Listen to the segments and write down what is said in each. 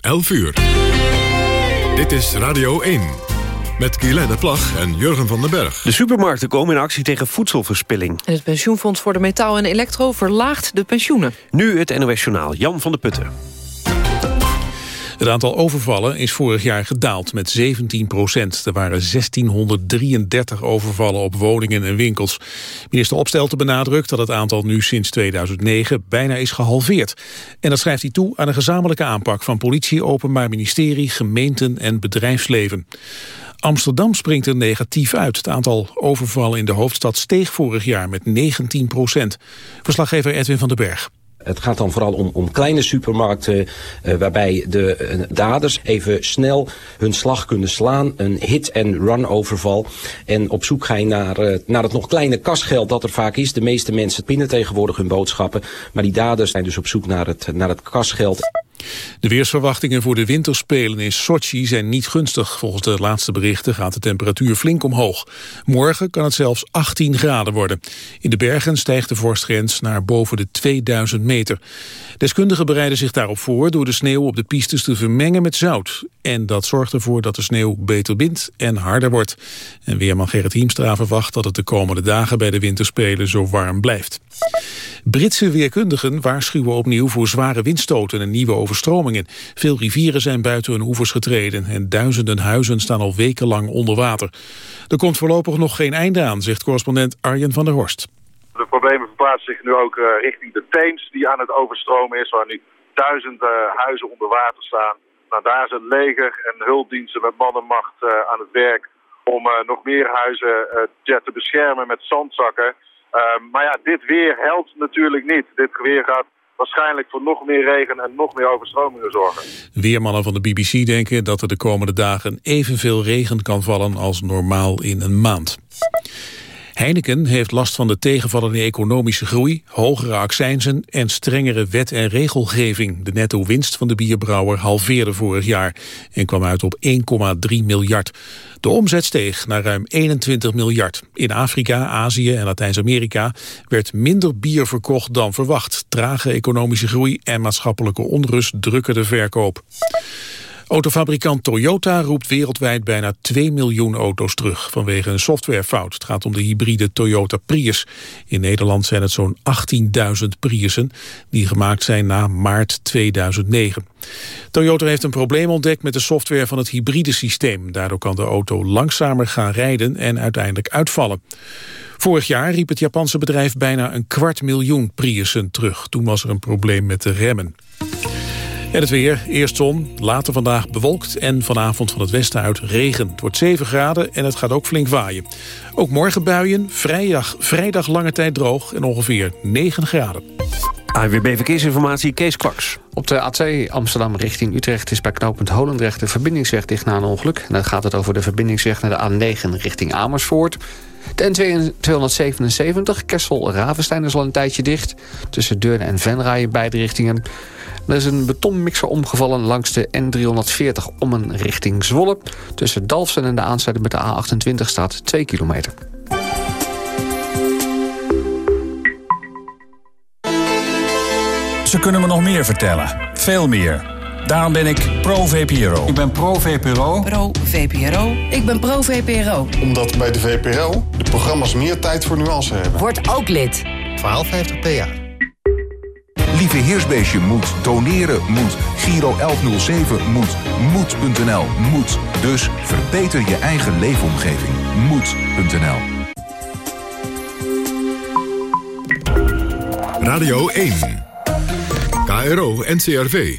11 uur. Dit is Radio 1. Met Guylaine Plag en Jurgen van den Berg. De supermarkten komen in actie tegen voedselverspilling. En het pensioenfonds voor de metaal en elektro verlaagt de pensioenen. Nu het NOS Journaal, Jan van der Putten. Het aantal overvallen is vorig jaar gedaald met 17 procent. Er waren 1633 overvallen op woningen en winkels. Minister Opstelten benadrukt dat het aantal nu sinds 2009 bijna is gehalveerd. En dat schrijft hij toe aan een gezamenlijke aanpak van politie, openbaar ministerie, gemeenten en bedrijfsleven. Amsterdam springt er negatief uit. Het aantal overvallen in de hoofdstad steeg vorig jaar met 19 procent. Verslaggever Edwin van den Berg. Het gaat dan vooral om, om kleine supermarkten uh, waarbij de uh, daders even snel hun slag kunnen slaan. Een hit-and-run overval. En op zoek gaan naar, uh, naar het nog kleine kasgeld dat er vaak is. De meeste mensen pinnen tegenwoordig hun boodschappen. Maar die daders zijn dus op zoek naar het, naar het kasgeld. De weersverwachtingen voor de winterspelen in Sochi zijn niet gunstig. Volgens de laatste berichten gaat de temperatuur flink omhoog. Morgen kan het zelfs 18 graden worden. In de bergen stijgt de vorstgrens naar boven de 2000 meter. Deskundigen bereiden zich daarop voor door de sneeuw op de pistes te vermengen met zout. En dat zorgt ervoor dat de sneeuw beter bindt en harder wordt. En weerman Gerrit Hiemstra verwacht dat het de komende dagen bij de winterspelen zo warm blijft. Britse weerkundigen waarschuwen opnieuw voor zware windstoten en nieuwe overstromingen. Veel rivieren zijn buiten hun oevers getreden en duizenden huizen staan al wekenlang onder water. Er komt voorlopig nog geen einde aan, zegt correspondent Arjen van der Horst. De problemen verplaatsen zich nu ook uh, richting de Theems die aan het overstromen is, waar nu duizenden huizen onder water staan. Nou, daar is het leger en hulpdiensten met man en macht uh, aan het werk om nog meer huizen te beschermen met zandzakken. Uh, maar ja, dit weer helpt natuurlijk niet. Dit weer gaat waarschijnlijk voor nog meer regen en nog meer overstromingen zorgen. Weermannen van de BBC denken dat er de komende dagen evenveel regen kan vallen als normaal in een maand. Heineken heeft last van de tegenvallende economische groei, hogere accijnzen en strengere wet- en regelgeving. De netto-winst van de bierbrouwer halveerde vorig jaar en kwam uit op 1,3 miljard. De omzet steeg naar ruim 21 miljard. In Afrika, Azië en Latijns-Amerika werd minder bier verkocht dan verwacht. Trage economische groei en maatschappelijke onrust drukken de verkoop. Autofabrikant Toyota roept wereldwijd bijna 2 miljoen auto's terug vanwege een softwarefout. Het gaat om de hybride Toyota Prius. In Nederland zijn het zo'n 18.000 Priussen die gemaakt zijn na maart 2009. Toyota heeft een probleem ontdekt met de software van het hybride systeem. Daardoor kan de auto langzamer gaan rijden en uiteindelijk uitvallen. Vorig jaar riep het Japanse bedrijf bijna een kwart miljoen Priussen terug. Toen was er een probleem met de remmen. En het weer, eerst zon, later vandaag bewolkt en vanavond van het westen uit regen. Het wordt 7 graden en het gaat ook flink waaien. Ook morgen buien, vrijdag, vrijdag lange tijd droog en ongeveer 9 graden. AWB Verkeersinformatie, Kees Kwaks. Op de A2 Amsterdam richting Utrecht is bij knooppunt Holendrecht de verbindingsweg dicht na een ongeluk. En dan gaat het over de verbindingsweg naar de A9 richting Amersfoort. De N277, Kessel-Ravenstein is al een tijdje dicht. Tussen Deurne en Venray in beide richtingen. Er is een betonmixer omgevallen langs de N340 om een richting Zwolle. Tussen Dalfsen en de aansluiting met de A28 staat 2 kilometer. Ze kunnen me nog meer vertellen. Veel meer. Daarom ben ik pro-VPRO. Ik ben pro-VPRO. Pro-VPRO. Ik ben pro-VPRO. Omdat bij de VPRO de programma's meer tijd voor nuance hebben. Word ook lid. 1250 PA. Lieve Heersbeestje moet. Doneren moet. Giro 1107 moet. Moed.nl moet. Dus verbeter je eigen leefomgeving. Moed.nl Radio 1. KRO NCRV.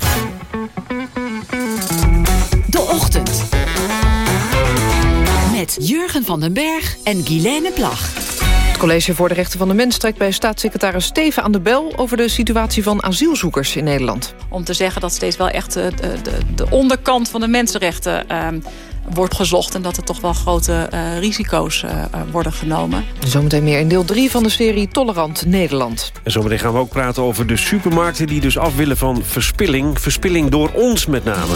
De Ochtend. Met Jurgen van den Berg en Guilaine Plag. Het College voor de Rechten van de Mens trekt bij staatssecretaris Steven aan de bel... over de situatie van asielzoekers in Nederland. Om te zeggen dat steeds wel echt de, de, de onderkant van de mensenrechten... Uh, wordt gezocht en dat er toch wel grote uh, risico's uh, worden genomen. Zometeen meer in deel 3 van de serie Tolerant Nederland. En zometeen gaan we ook praten over de supermarkten... die dus af willen van verspilling. Verspilling door ons met name.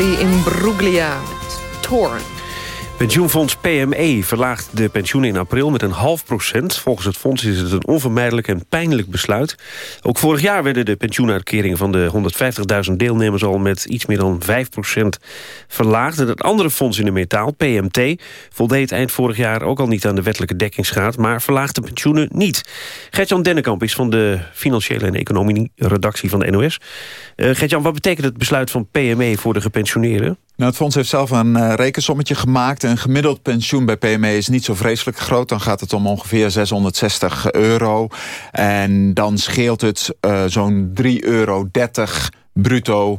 Nathalie Imbruglia met Torn. Pensioenfonds PME verlaagt de pensioenen in april met een half procent. Volgens het fonds is het een onvermijdelijk en pijnlijk besluit. Ook vorig jaar werden de pensioenuitkeringen van de 150.000 deelnemers al met iets meer dan 5 procent verlaagd. En het andere fonds in de metaal, PMT, voldeed eind vorig jaar ook al niet aan de wettelijke dekkingsgraad, maar verlaagt de pensioenen niet. Gertjan Dennekamp is van de financiële en economie redactie van de NOS. Uh, Gertjan, wat betekent het besluit van PME voor de gepensioneerden? Nou, het fonds heeft zelf een uh, rekensommetje gemaakt. Een gemiddeld pensioen bij PME is niet zo vreselijk groot. Dan gaat het om ongeveer 660 euro. En dan scheelt het uh, zo'n 3,30 euro bruto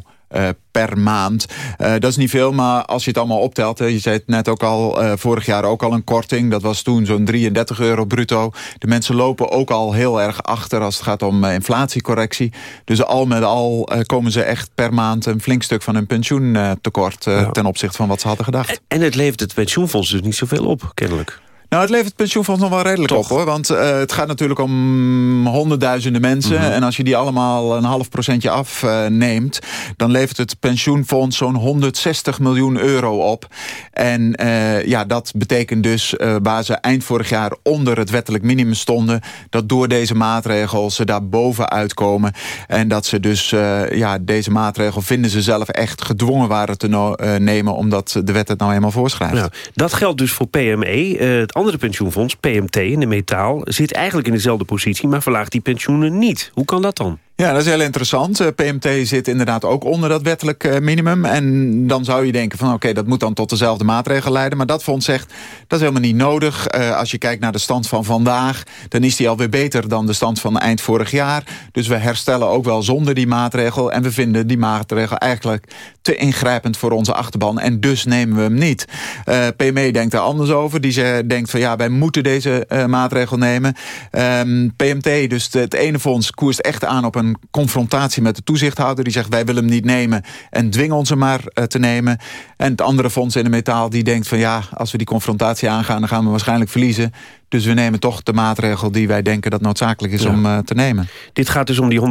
per maand. Uh, dat is niet veel, maar als je het allemaal optelt... Je zei het net ook al, uh, vorig jaar ook al een korting. Dat was toen zo'n 33 euro bruto. De mensen lopen ook al heel erg achter als het gaat om inflatiecorrectie. Dus al met al komen ze echt per maand... een flink stuk van hun pensioentekort... Ja. ten opzichte van wat ze hadden gedacht. En het levert het pensioenfonds dus niet zoveel op, kennelijk. Nou, het levert het pensioenfonds nog wel redelijk Toch? op, hoor. Want uh, het gaat natuurlijk om honderdduizenden mensen. Mm -hmm. En als je die allemaal een half procentje afneemt... Uh, dan levert het pensioenfonds zo'n 160 miljoen euro op. En uh, ja, dat betekent dus, waar ze eind vorig jaar onder het wettelijk minimum stonden... dat door deze maatregel ze daar bovenuit komen. En dat ze dus, ja, deze maatregel vinden ze zelf echt gedwongen waren te no nemen... omdat de wet het nou eenmaal voorschrijft. Nou, dat geldt dus voor PME. het andere pensioenfonds, PMT in de metaal... zit eigenlijk in dezelfde positie, maar verlaagt die pensioenen niet. Hoe kan dat dan? Ja, dat is heel interessant. Eh, PMT zit inderdaad ook onder dat wettelijk eh, minimum. En dan zou je denken van oké, dat moet dan tot dezelfde maatregel leiden. Maar dat fonds zegt, dat is helemaal niet nodig. Uh, als je kijkt naar de stand van vandaag... dan is die alweer beter dan de stand van eind vorig jaar. Dus we herstellen ook wel zonder die maatregel. En we vinden die maatregel eigenlijk te ingrijpend voor onze achterban. En dus nemen we hem niet. Uh, PME denkt daar anders over. Die denkt van ja, wij moeten deze maatregel nemen. Um, PMT, dus het ene fonds, koerst echt aan op een confrontatie met de toezichthouder. Die zegt wij willen hem niet nemen en dwingen ons hem maar uh, te nemen. En het andere fonds in de metaal die denkt van ja, als we die confrontatie aangaan... dan gaan we waarschijnlijk verliezen. Dus we nemen toch de maatregel die wij denken dat noodzakelijk is ja. om uh, te nemen. Dit gaat dus om die 150.000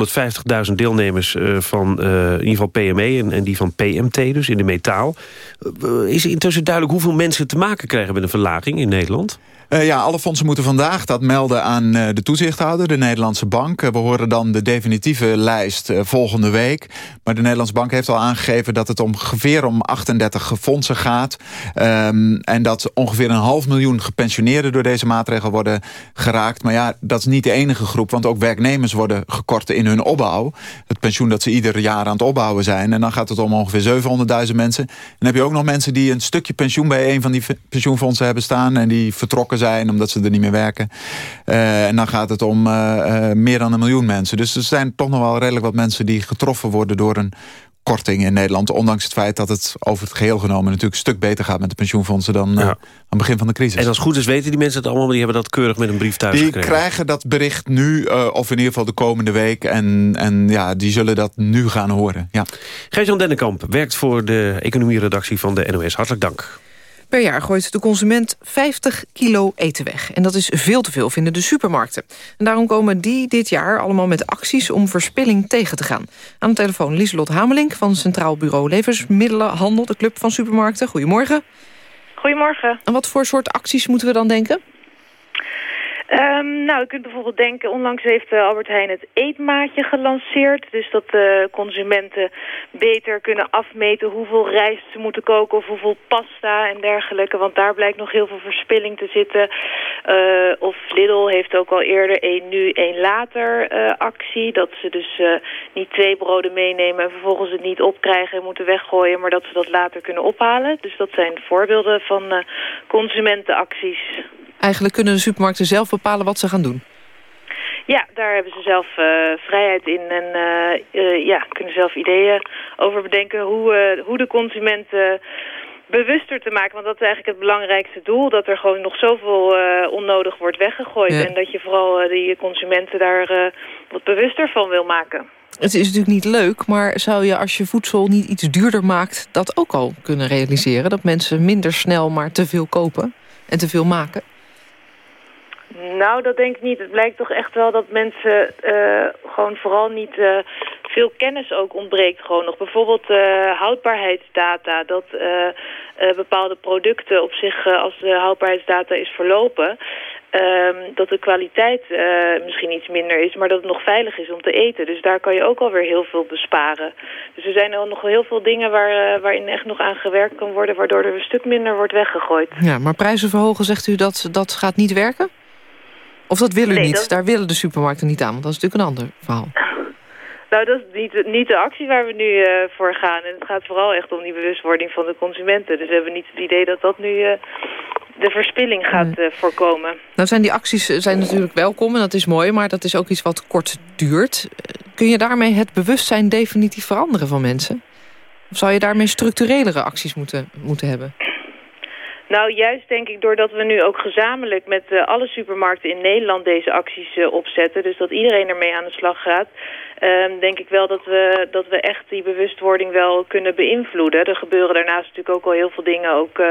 uh, van uh, in ieder geval PME en, en, die van PMT, dus in de metaal. is intussen duidelijk hoeveel mensen te maken krijgen met een verlaging in Nederland? Uh, ja, alle fondsen moeten vandaag dat melden aan uh, de toezichthouder, de Nederlandse Bank. Uh, we horen dan de definitieve lijst volgende week. Maar de Nederlandse Bank heeft al aangegeven dat het ongeveer om 38 fondsen gaat. Um, en dat ongeveer een half miljoen gepensioneerden door deze maatregel worden geraakt. Maar ja, dat is niet de enige groep, want ook werknemers worden gekort in hun opbouw. Het pensioen dat ze ieder jaar aan het opbouwen zijn. En dan gaat het om ongeveer 700.000 mensen. En dan heb je ook nog mensen die een stukje pensioen bij een van die pensioenfondsen hebben staan en die vertrokken zijn omdat ze er niet meer werken. Uh, en dan gaat het om uh, uh, meer dan een miljoen mensen. Dus er zijn toch nog wel redelijk wat mensen die getroffen worden door een korting in Nederland. Ondanks het feit dat het over het geheel genomen natuurlijk een stuk beter gaat met de pensioenfondsen dan ja. aan het begin van de crisis. En als het goed is weten die mensen het allemaal, maar die hebben dat keurig met een brief thuis die gekregen. Die krijgen dat bericht nu, of in ieder geval de komende week. En, en ja, die zullen dat nu gaan horen. Ja. Gijs-Jan Dennekamp werkt voor de economieredactie van de NOS. Hartelijk dank. Per jaar gooit de consument 50 kilo eten weg. En dat is veel te veel, vinden de supermarkten. En daarom komen die dit jaar allemaal met acties om verspilling tegen te gaan. Aan de telefoon Lieselot Hamelink van Centraal Bureau Levensmiddelenhandel... de Club van Supermarkten. Goedemorgen. Goedemorgen. En wat voor soort acties moeten we dan denken? Um, nou, je kunt bijvoorbeeld denken, onlangs heeft uh, Albert Heijn het eetmaatje gelanceerd. Dus dat uh, consumenten beter kunnen afmeten hoeveel rijst ze moeten koken of hoeveel pasta en dergelijke. Want daar blijkt nog heel veel verspilling te zitten. Uh, of Lidl heeft ook al eerder één nu, één later actie. Dat ze dus niet twee broden meenemen en vervolgens het niet opkrijgen en moeten weggooien. Maar dat ze dat later kunnen ophalen. Dus dat zijn voorbeelden van consumentenacties. Eigenlijk kunnen de supermarkten zelf bepalen wat ze gaan doen. Ja, daar hebben ze zelf uh, vrijheid in en uh, uh, ja, kunnen zelf ideeën over bedenken hoe, hoe de consumenten bewuster te maken. Want dat is eigenlijk het belangrijkste doel. Dat er gewoon nog zoveel onnodig wordt weggegooid. Ja. En dat je vooral die consumenten daar wat bewuster van wil maken. Het is natuurlijk niet leuk, maar zou je als je voedsel niet iets duurder maakt... dat ook al kunnen realiseren? Dat mensen minder snel maar te veel kopen en te veel maken? Nou, dat denk ik niet. Het blijkt toch echt wel dat mensen uh, gewoon vooral niet uh, veel kennis ook ontbreekt gewoon nog. Bijvoorbeeld uh, houdbaarheidsdata, dat bepaalde producten op zich als de houdbaarheidsdata is verlopen... Um, dat de kwaliteit misschien iets minder is, maar dat het nog veilig is om te eten. Dus daar kan je ook alweer heel veel besparen. Dus er zijn al nog heel veel dingen waar, waarin echt nog aan gewerkt kan worden... waardoor er een stuk minder wordt weggegooid. Ja, maar prijzen verhogen, zegt u, dat, dat gaat niet werken? Of dat willen u nee, niet? Dat... Daar willen de supermarkten niet aan, want dat is natuurlijk een ander verhaal. Nou, dat is niet, niet de actie waar we nu uh, voor gaan. En het gaat vooral echt om die bewustwording van de consumenten. Dus we hebben niet het idee dat dat nu uh, de verspilling gaat uh, voorkomen. Nou zijn die acties zijn natuurlijk welkom en dat is mooi, maar dat is ook iets wat kort duurt. Kun je daarmee het bewustzijn definitief veranderen van mensen? Of zou je daarmee structurelere acties moeten, moeten hebben? Nou, juist denk ik doordat we nu ook gezamenlijk met uh, alle supermarkten in Nederland deze acties uh, opzetten. Dus dat iedereen ermee aan de slag gaat. Uh, denk ik wel dat we, dat we echt die bewustwording wel kunnen beïnvloeden. Er gebeuren daarnaast natuurlijk ook al heel veel dingen. Ook uh,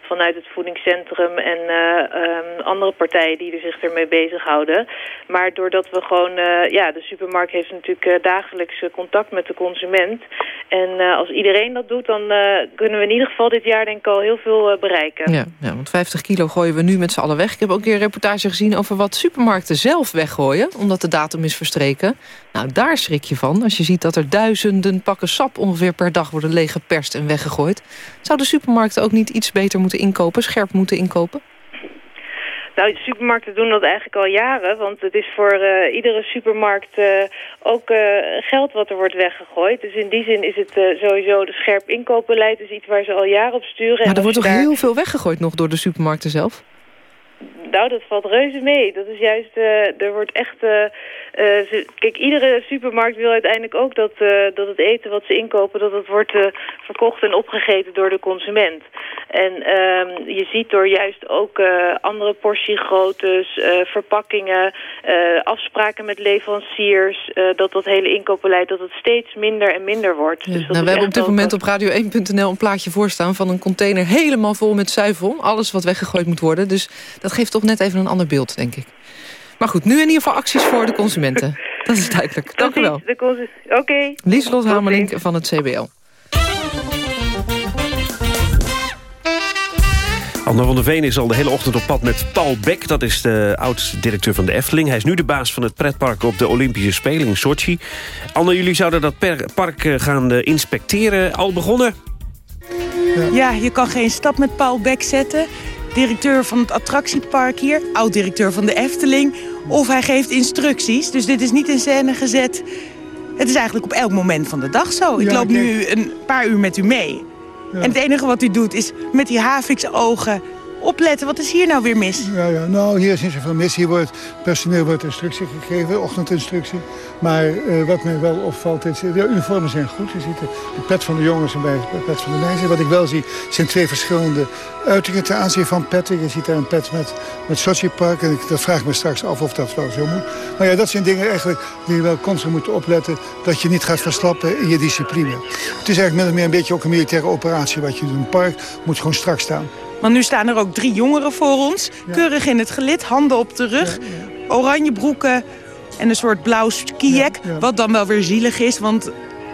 vanuit het voedingscentrum en um, andere partijen die er zich ermee bezighouden. Maar doordat we gewoon... ja, de supermarkt heeft natuurlijk dagelijks contact met de consument. En als iedereen dat doet, dan kunnen we in ieder geval dit jaar denk ik al heel veel bereiken. Ja, ja, want 50 kilo gooien we nu met z'n allen weg. Ik heb ook een keer een reportage gezien over wat supermarkten zelf weggooien... omdat de datum is verstreken. Nou, daar schrik je van. Als je ziet dat er duizenden pakken sap ongeveer per dag worden leeggeperst en weggegooid. Zouden supermarkten ook niet iets beter moeten inkopen, scherp moeten inkopen? Nou, de supermarkten doen dat eigenlijk al jaren. Want het is voor uh, iedere supermarkt uh, ook uh, geld wat er wordt weggegooid. Dus in die zin is het sowieso de scherp inkoopbeleid is iets waar ze al jaren op sturen. Maar er wordt toch daar... heel veel weggegooid nog door de supermarkten zelf? Nou, dat valt reuze mee. Dat is juist, uh, er wordt echt... Uh, uh, kijk, iedere supermarkt wil uiteindelijk ook dat, dat het eten wat ze inkopen... dat het wordt verkocht en opgegeten door de consument. En ehm, je ziet door juist ook andere portiegroottes, verpakkingen... afspraken met leveranciers... dat dat hele inkoopbeleid dat het steeds minder en minder wordt. Ja, dus nou, we hebben op dit moment op radio1.nl een plaatje voorstaan... van een container helemaal vol met zuivel. Alles wat weggegooid moet worden. Dus dat geeft toch net even een ander beeld, denk ik. Maar goed, nu in ieder geval acties voor de consumenten. Dat is duidelijk. Dank u wel. Oké. Okay. Lieslot Hamelink van het CBL. Anne van der Veen is al de hele ochtend op pad met Paul Beck. Dat is de oud-directeur van de Efteling. Hij is nu de baas van het pretpark op de Olympische Spelen in Sochi. Anne, jullie zouden dat park eh, gaan eh, inspecteren. Al begonnen? Ja, je kan geen stap met Paul Beck zetten directeur van het attractiepark hier, oud-directeur van de Efteling. Of hij geeft instructies, dus dit is niet in scène gezet. Het is eigenlijk op elk moment van de dag zo. Ik loop nu een paar uur met u mee. En het enige wat u doet is met die Havix-ogen opletten. Wat is hier nou weer mis? Ja, ja. Nou, hier is niet zoveel mis. Hier wordt personeel wordt instructie gegeven, ochtendinstructie. Maar uh, wat mij wel opvalt, is, de uniformen zijn goed. Je ziet de, pet van de jongens en de pet van de meisjes. Wat ik wel zie, zijn twee verschillende uitingen ten aanzien van petten. Je ziet daar een pet met, met Sochi Park. En ik, dat vraag me straks af of dat wel zo moet. Maar ja, dat zijn dingen eigenlijk die je wel constant moet opletten. Dat je niet gaat verslappen in je discipline. Het is eigenlijk min of meer een beetje ook een militaire operatie wat je doet. Een park moet gewoon strak staan. Want nu staan er ook drie jongeren voor ons. Keurig in het gelid, handen op de rug. Oranje broeken en een soort blauw skijek. Wat dan wel weer zielig is, want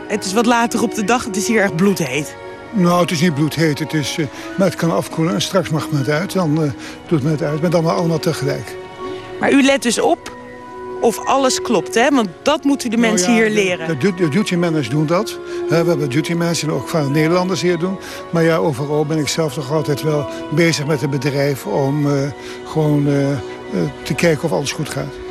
het is wat later op de dag. Het is hier echt bloedheet. Nou, het is niet bloedheet, het is, uh, maar het kan afkoelen. En straks mag het uit, dan uh, doet het uit. Maar dan maar allemaal tegelijk. Maar u let dus op of alles klopt, hè? Want dat moeten de nou mensen hier leren. De, de, duty managers doen dat. We hebben duty managers ook van Nederlanders hier doen. Maar ja, overal ben ik zelf toch altijd wel bezig met het bedrijf... om uh, gewoon uh, te kijken of alles goed gaat.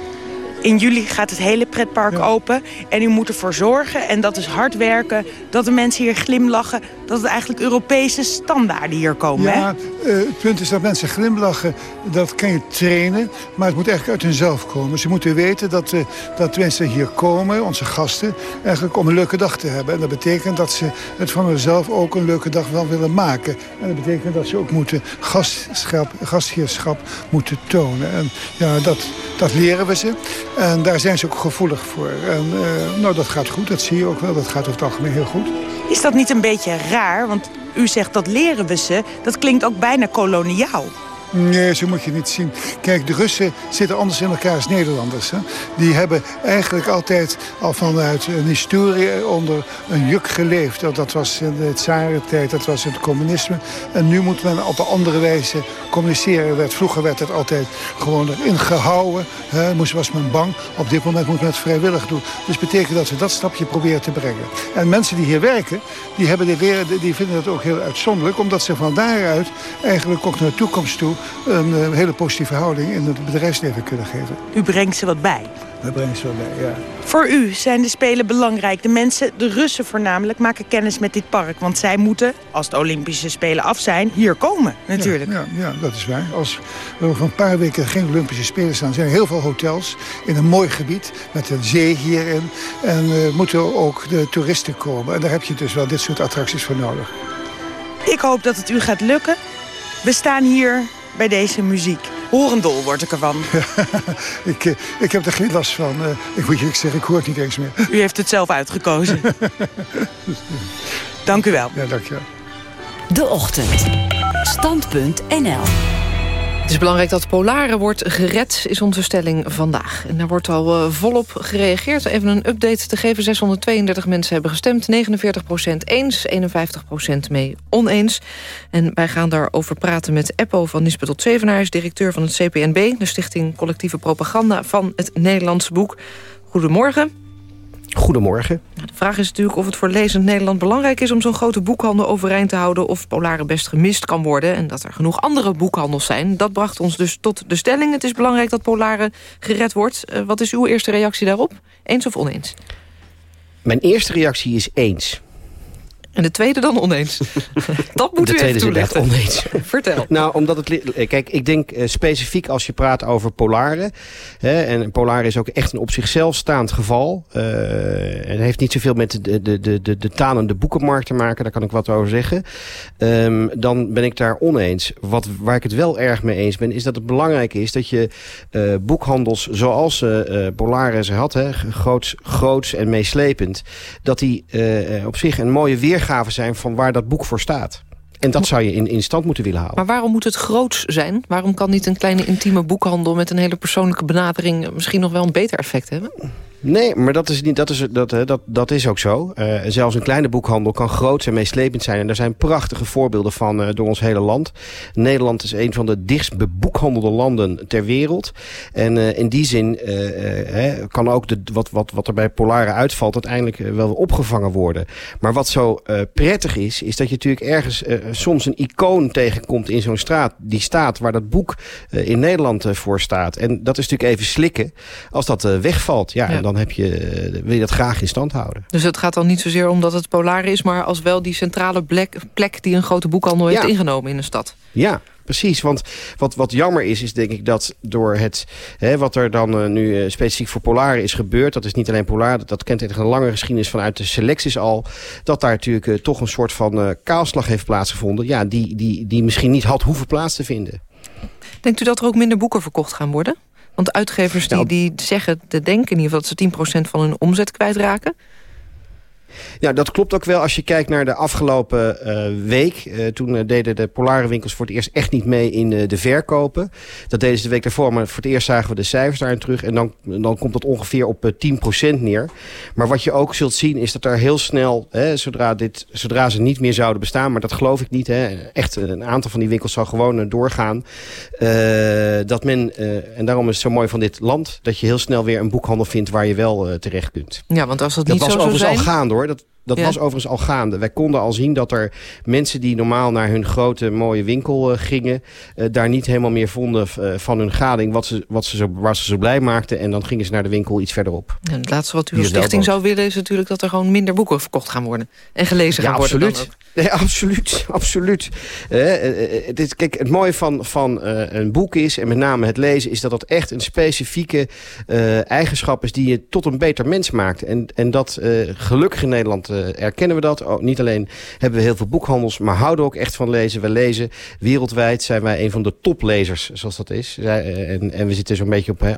In juli gaat het hele pretpark open. En u moet ervoor zorgen, en dat is hard werken... dat de mensen hier glimlachen, dat het eigenlijk Europese standaarden hier komen. Ja, uh, het punt is dat mensen glimlachen, dat kan je trainen. Maar het moet eigenlijk uit hunzelf komen. Ze moeten weten dat, uh, dat mensen hier komen, onze gasten... eigenlijk om een leuke dag te hebben. En dat betekent dat ze het van hunzelf ook een leuke dag wel willen maken. En dat betekent dat ze ook moeten gastschap, gastheerschap moeten tonen. En ja, dat, dat leren we ze. En daar zijn ze ook gevoelig voor. En uh, nou, dat gaat goed, dat zie je ook wel. Dat gaat over het algemeen heel goed. Is dat niet een beetje raar? Want u zegt dat leren we ze. Dat klinkt ook bijna koloniaal. Nee, zo moet je niet zien. Kijk, de Russen zitten anders in elkaar als Nederlanders. Hè? Die hebben eigenlijk altijd al vanuit een historie onder een juk geleefd. Dat was in de tsarentijd, dat was het communisme. En nu moet men op een andere wijze communiceren. Vroeger werd het altijd gewoon erin gehouden. Hè? Moest, was men bang. Op dit moment moet men het vrijwillig doen. Dus betekent dat we dat stapje proberen te brengen. En mensen die hier werken, die, hebben de, die vinden dat ook heel uitzonderlijk. Omdat ze van daaruit eigenlijk ook naar de toekomst toe een uh, hele positieve verhouding in het bedrijfsleven kunnen geven. U brengt ze wat bij? We brengen ze wat bij, ja. Voor u zijn de Spelen belangrijk. De mensen, de Russen voornamelijk, maken kennis met dit park. Want zij moeten, als de Olympische Spelen af zijn, hier komen natuurlijk. Ja, ja, ja dat is waar. Als er over een paar weken geen Olympische Spelen staan... zijn er heel veel hotels in een mooi gebied met een zee hierin. En uh, moeten ook de toeristen komen. En daar heb je dus wel dit soort attracties voor nodig. Ik hoop dat het u gaat lukken. We staan hier bij deze muziek. Horendol word ik ervan. ik, eh, ik heb er geen last van. Uh, ik moet je zeggen, ik hoor het niet eens meer. U heeft het zelf uitgekozen. dank u wel. Ja, dank je wel. De Ochtend. Standpunt NL. Het is belangrijk dat Polaren wordt gered, is onze stelling vandaag. En daar wordt al uh, volop gereageerd. Even een update te geven. 632 mensen hebben gestemd. 49% eens, 51% mee oneens. En wij gaan daarover praten met Eppo van Nisbet tot Zevenaars... directeur van het CPNB, de Stichting Collectieve Propaganda... van het Nederlandse Boek. Goedemorgen. Goedemorgen. De vraag is natuurlijk of het voor lezend Nederland belangrijk is... om zo'n grote boekhandel overeind te houden... of Polare best gemist kan worden... en dat er genoeg andere boekhandels zijn. Dat bracht ons dus tot de stelling. Het is belangrijk dat Polare gered wordt. Uh, wat is uw eerste reactie daarop? Eens of oneens? Mijn eerste reactie is eens. En de tweede dan oneens. dat moet de u tweede even is oneens. Vertel. Nou, omdat het... Kijk, ik denk uh, specifiek als je praat over polaren. Hè, en polaren is ook echt een op zichzelf staand geval. Uh, het heeft niet zoveel met de, de, de, de, de talende boekenmarkt te maken. Daar kan ik wat over zeggen. Um, dan ben ik daar oneens. Wat, waar ik het wel erg mee eens ben, is dat het belangrijk is dat je uh, boekhandels zoals uh, Polaris had, hè, groots, groots en meeslepend, dat die op zich een mooie weergave zijn van waar dat boek voor staat. En dat zou je in, in stand moeten willen houden. Maar waarom moet het groots zijn? Waarom kan niet een kleine intieme boekhandel... met een hele persoonlijke benadering misschien nog wel een beter effect hebben? Nee, maar dat is, niet, dat is, dat, dat, dat is ook zo. Uh, zelfs een kleine boekhandel kan groot en meeslepend zijn. En er zijn prachtige voorbeelden van uh, door ons hele land. Nederland is een van de dichtst beboekhandelde landen ter wereld. En uh, in die zin hè, kan ook de, wat, wat, wat er bij Polare uitvalt... uiteindelijk wel opgevangen worden. Maar wat zo prettig is, is dat je natuurlijk ergens soms een icoon tegenkomt in zo'n straat... die staat waar dat boek in Nederland voor staat. En dat is natuurlijk even slikken als dat wegvalt. Ja, ja. En dan heb je, wil je dat graag in stand houden. Dus het gaat dan niet zozeer om dat het polar is... maar als wel die centrale plek, plek die een grote boekhandel heeft ingenomen in een stad. Ja, precies. Want wat, wat jammer is, is denk ik dat door het... Hè, wat er dan uh, nu uh, specifiek voor Polar is gebeurd... dat is niet alleen Polar, dat, dat kent een lange geschiedenis vanuit de selecties al... dat daar natuurlijk uh, toch een soort van kaalslag heeft plaatsgevonden... Ja, die, die, die misschien niet had hoeven plaats te vinden. Denkt u dat er ook minder boeken verkocht gaan worden? Want uitgevers die, die zeggen te denken in ieder geval... dat ze 10% van hun omzet kwijtraken. Ja, dat klopt ook wel als je kijkt naar de afgelopen uh, week. Uh, toen uh, deden de polare winkels voor het eerst echt niet mee in de verkopen. Dat deden ze de week daarvoor, maar voor het eerst zagen we de cijfers daarin terug. En dan, dan komt dat ongeveer op 10% neer. Maar wat je ook zult zien is dat er heel snel, hè, zodra, dit, zodra ze niet meer zouden bestaan... maar dat geloof ik niet, hè, echt een aantal van die winkels zal gewoon doorgaan... dat men, en daarom is het zo mooi van dit land... dat je heel snel weer een boekhandel vindt waar je wel terecht kunt. Ja, want als dat, dat niet zo zou zijn... al gaande hoor. Dat, dat Ja. was overigens al gaande. Wij konden al zien dat er mensen die normaal naar hun grote mooie winkel eh, gingen... eh, daar niet helemaal meer vonden eh, van hun gading wat ze, wat ze zo, waar ze zo blij maakten. En dan gingen ze naar de winkel iets verderop. En het laatste wat u als stichting zou willen... is natuurlijk dat er gewoon minder boeken verkocht gaan worden. En gelezen Ja, gaan worden absoluut. ook. Nee, absoluut, absoluut. Eh, eh, eh, het, is, kijk, het mooie van, van eh, een boek is, en met name het lezen... is dat dat echt een specifieke eh, eigenschap is... die je tot een beter mens maakt. En, en dat eh, gelukkig in Nederland eh, erkennen we dat. Oh, niet alleen hebben we heel veel boekhandels... maar houden we ook echt van lezen. We lezen wereldwijd zijn wij een van de toplezers, zoals dat is. Zij, eh, en, en we zitten zo'n beetje op hè,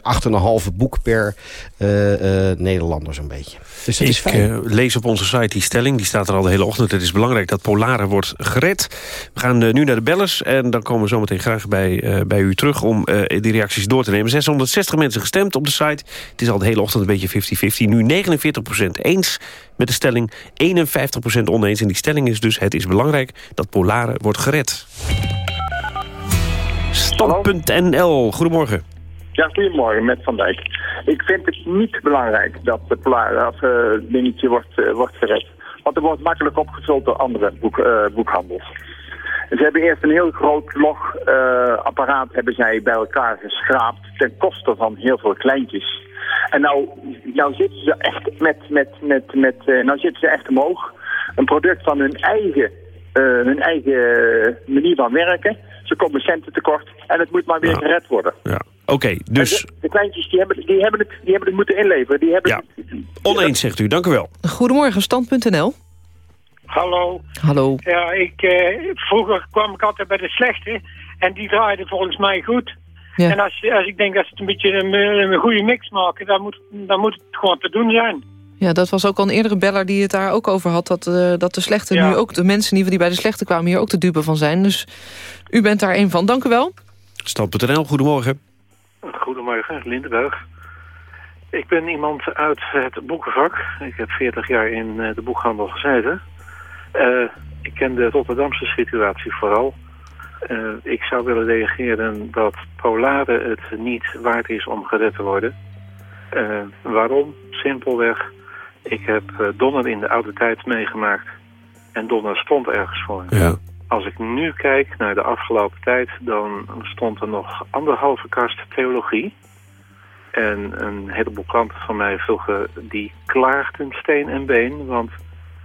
8,5 boek per eh, eh, Nederlander zo'n beetje. Dus dat is fijn. eh, lees op onze site die stelling, die staat er al de hele ochtend. Het is belangrijk dat Polare wordt gered. We gaan eh, nu naar de bellers en dan komen we zometeen graag bij, eh, bij u terug... om eh, die reacties door te nemen. 660 mensen gestemd op de site. Het is al de hele ochtend een beetje 50-50. Nu 49% eens met de stelling, 51% oneens. En die stelling is dus, het is belangrijk dat Polare wordt gered. Stand.nl, goedemorgen. Ja, goedemorgen, met Van Dijk. Ik vind het niet belangrijk dat de Polar als dingetje wordt, wordt gered. Want er wordt makkelijk opgevuld door andere boek, eh, boekhandels. Ze hebben eerst een heel groot log eh, hebben zij bij elkaar geschraapt ten koste van heel veel kleintjes. En nou, nou zitten ze echt met, met, met, met eh, nou zitten ze echt omhoog. Een product van hun eigen, hun eigen manier van werken. Ze komen centen tekort en het moet maar weer gered worden. Ja. Oké, dus De, de kleintjes die hebben, die, hebben het, die hebben het moeten inleveren. Die hebben Ja. oneens zegt u, dank u wel. Goedemorgen, stand.nl. Hallo. Hallo. Ja, ik, eh, vroeger kwam ik altijd bij de slechte en die draaiden volgens mij goed. Ja. En als, als ik denk dat ze het een beetje een, een goede mix maken, dan moet, dan moet het gewoon te doen zijn. Ja, dat was ook al een eerdere beller die het daar ook over had... dat, eh, dat de slechte Ja. nu ook, de mensen die, die bij de slechte kwamen... hier ook de dupe van zijn. Dus u bent daar een van. Dank u wel. Stand.nl, goedemorgen. Goedemorgen, Lindenberg. Ik ben iemand uit het boekenvak. Ik heb 40 jaar in eh, de boekhandel gezeten. Eh, ik ken de Rotterdamse situatie vooral. Eh, ik zou willen reageren dat Polare het niet waard is om gered te worden. Waarom? Simpelweg. Ik heb Donner in de oude tijd meegemaakt. En Donner stond ergens voor. Ja. Als ik nu kijk naar de afgelopen tijd... dan stond er nog anderhalve kast theologie. En een heleboel klanten van mij vroegen... die klaagden steen en been. Want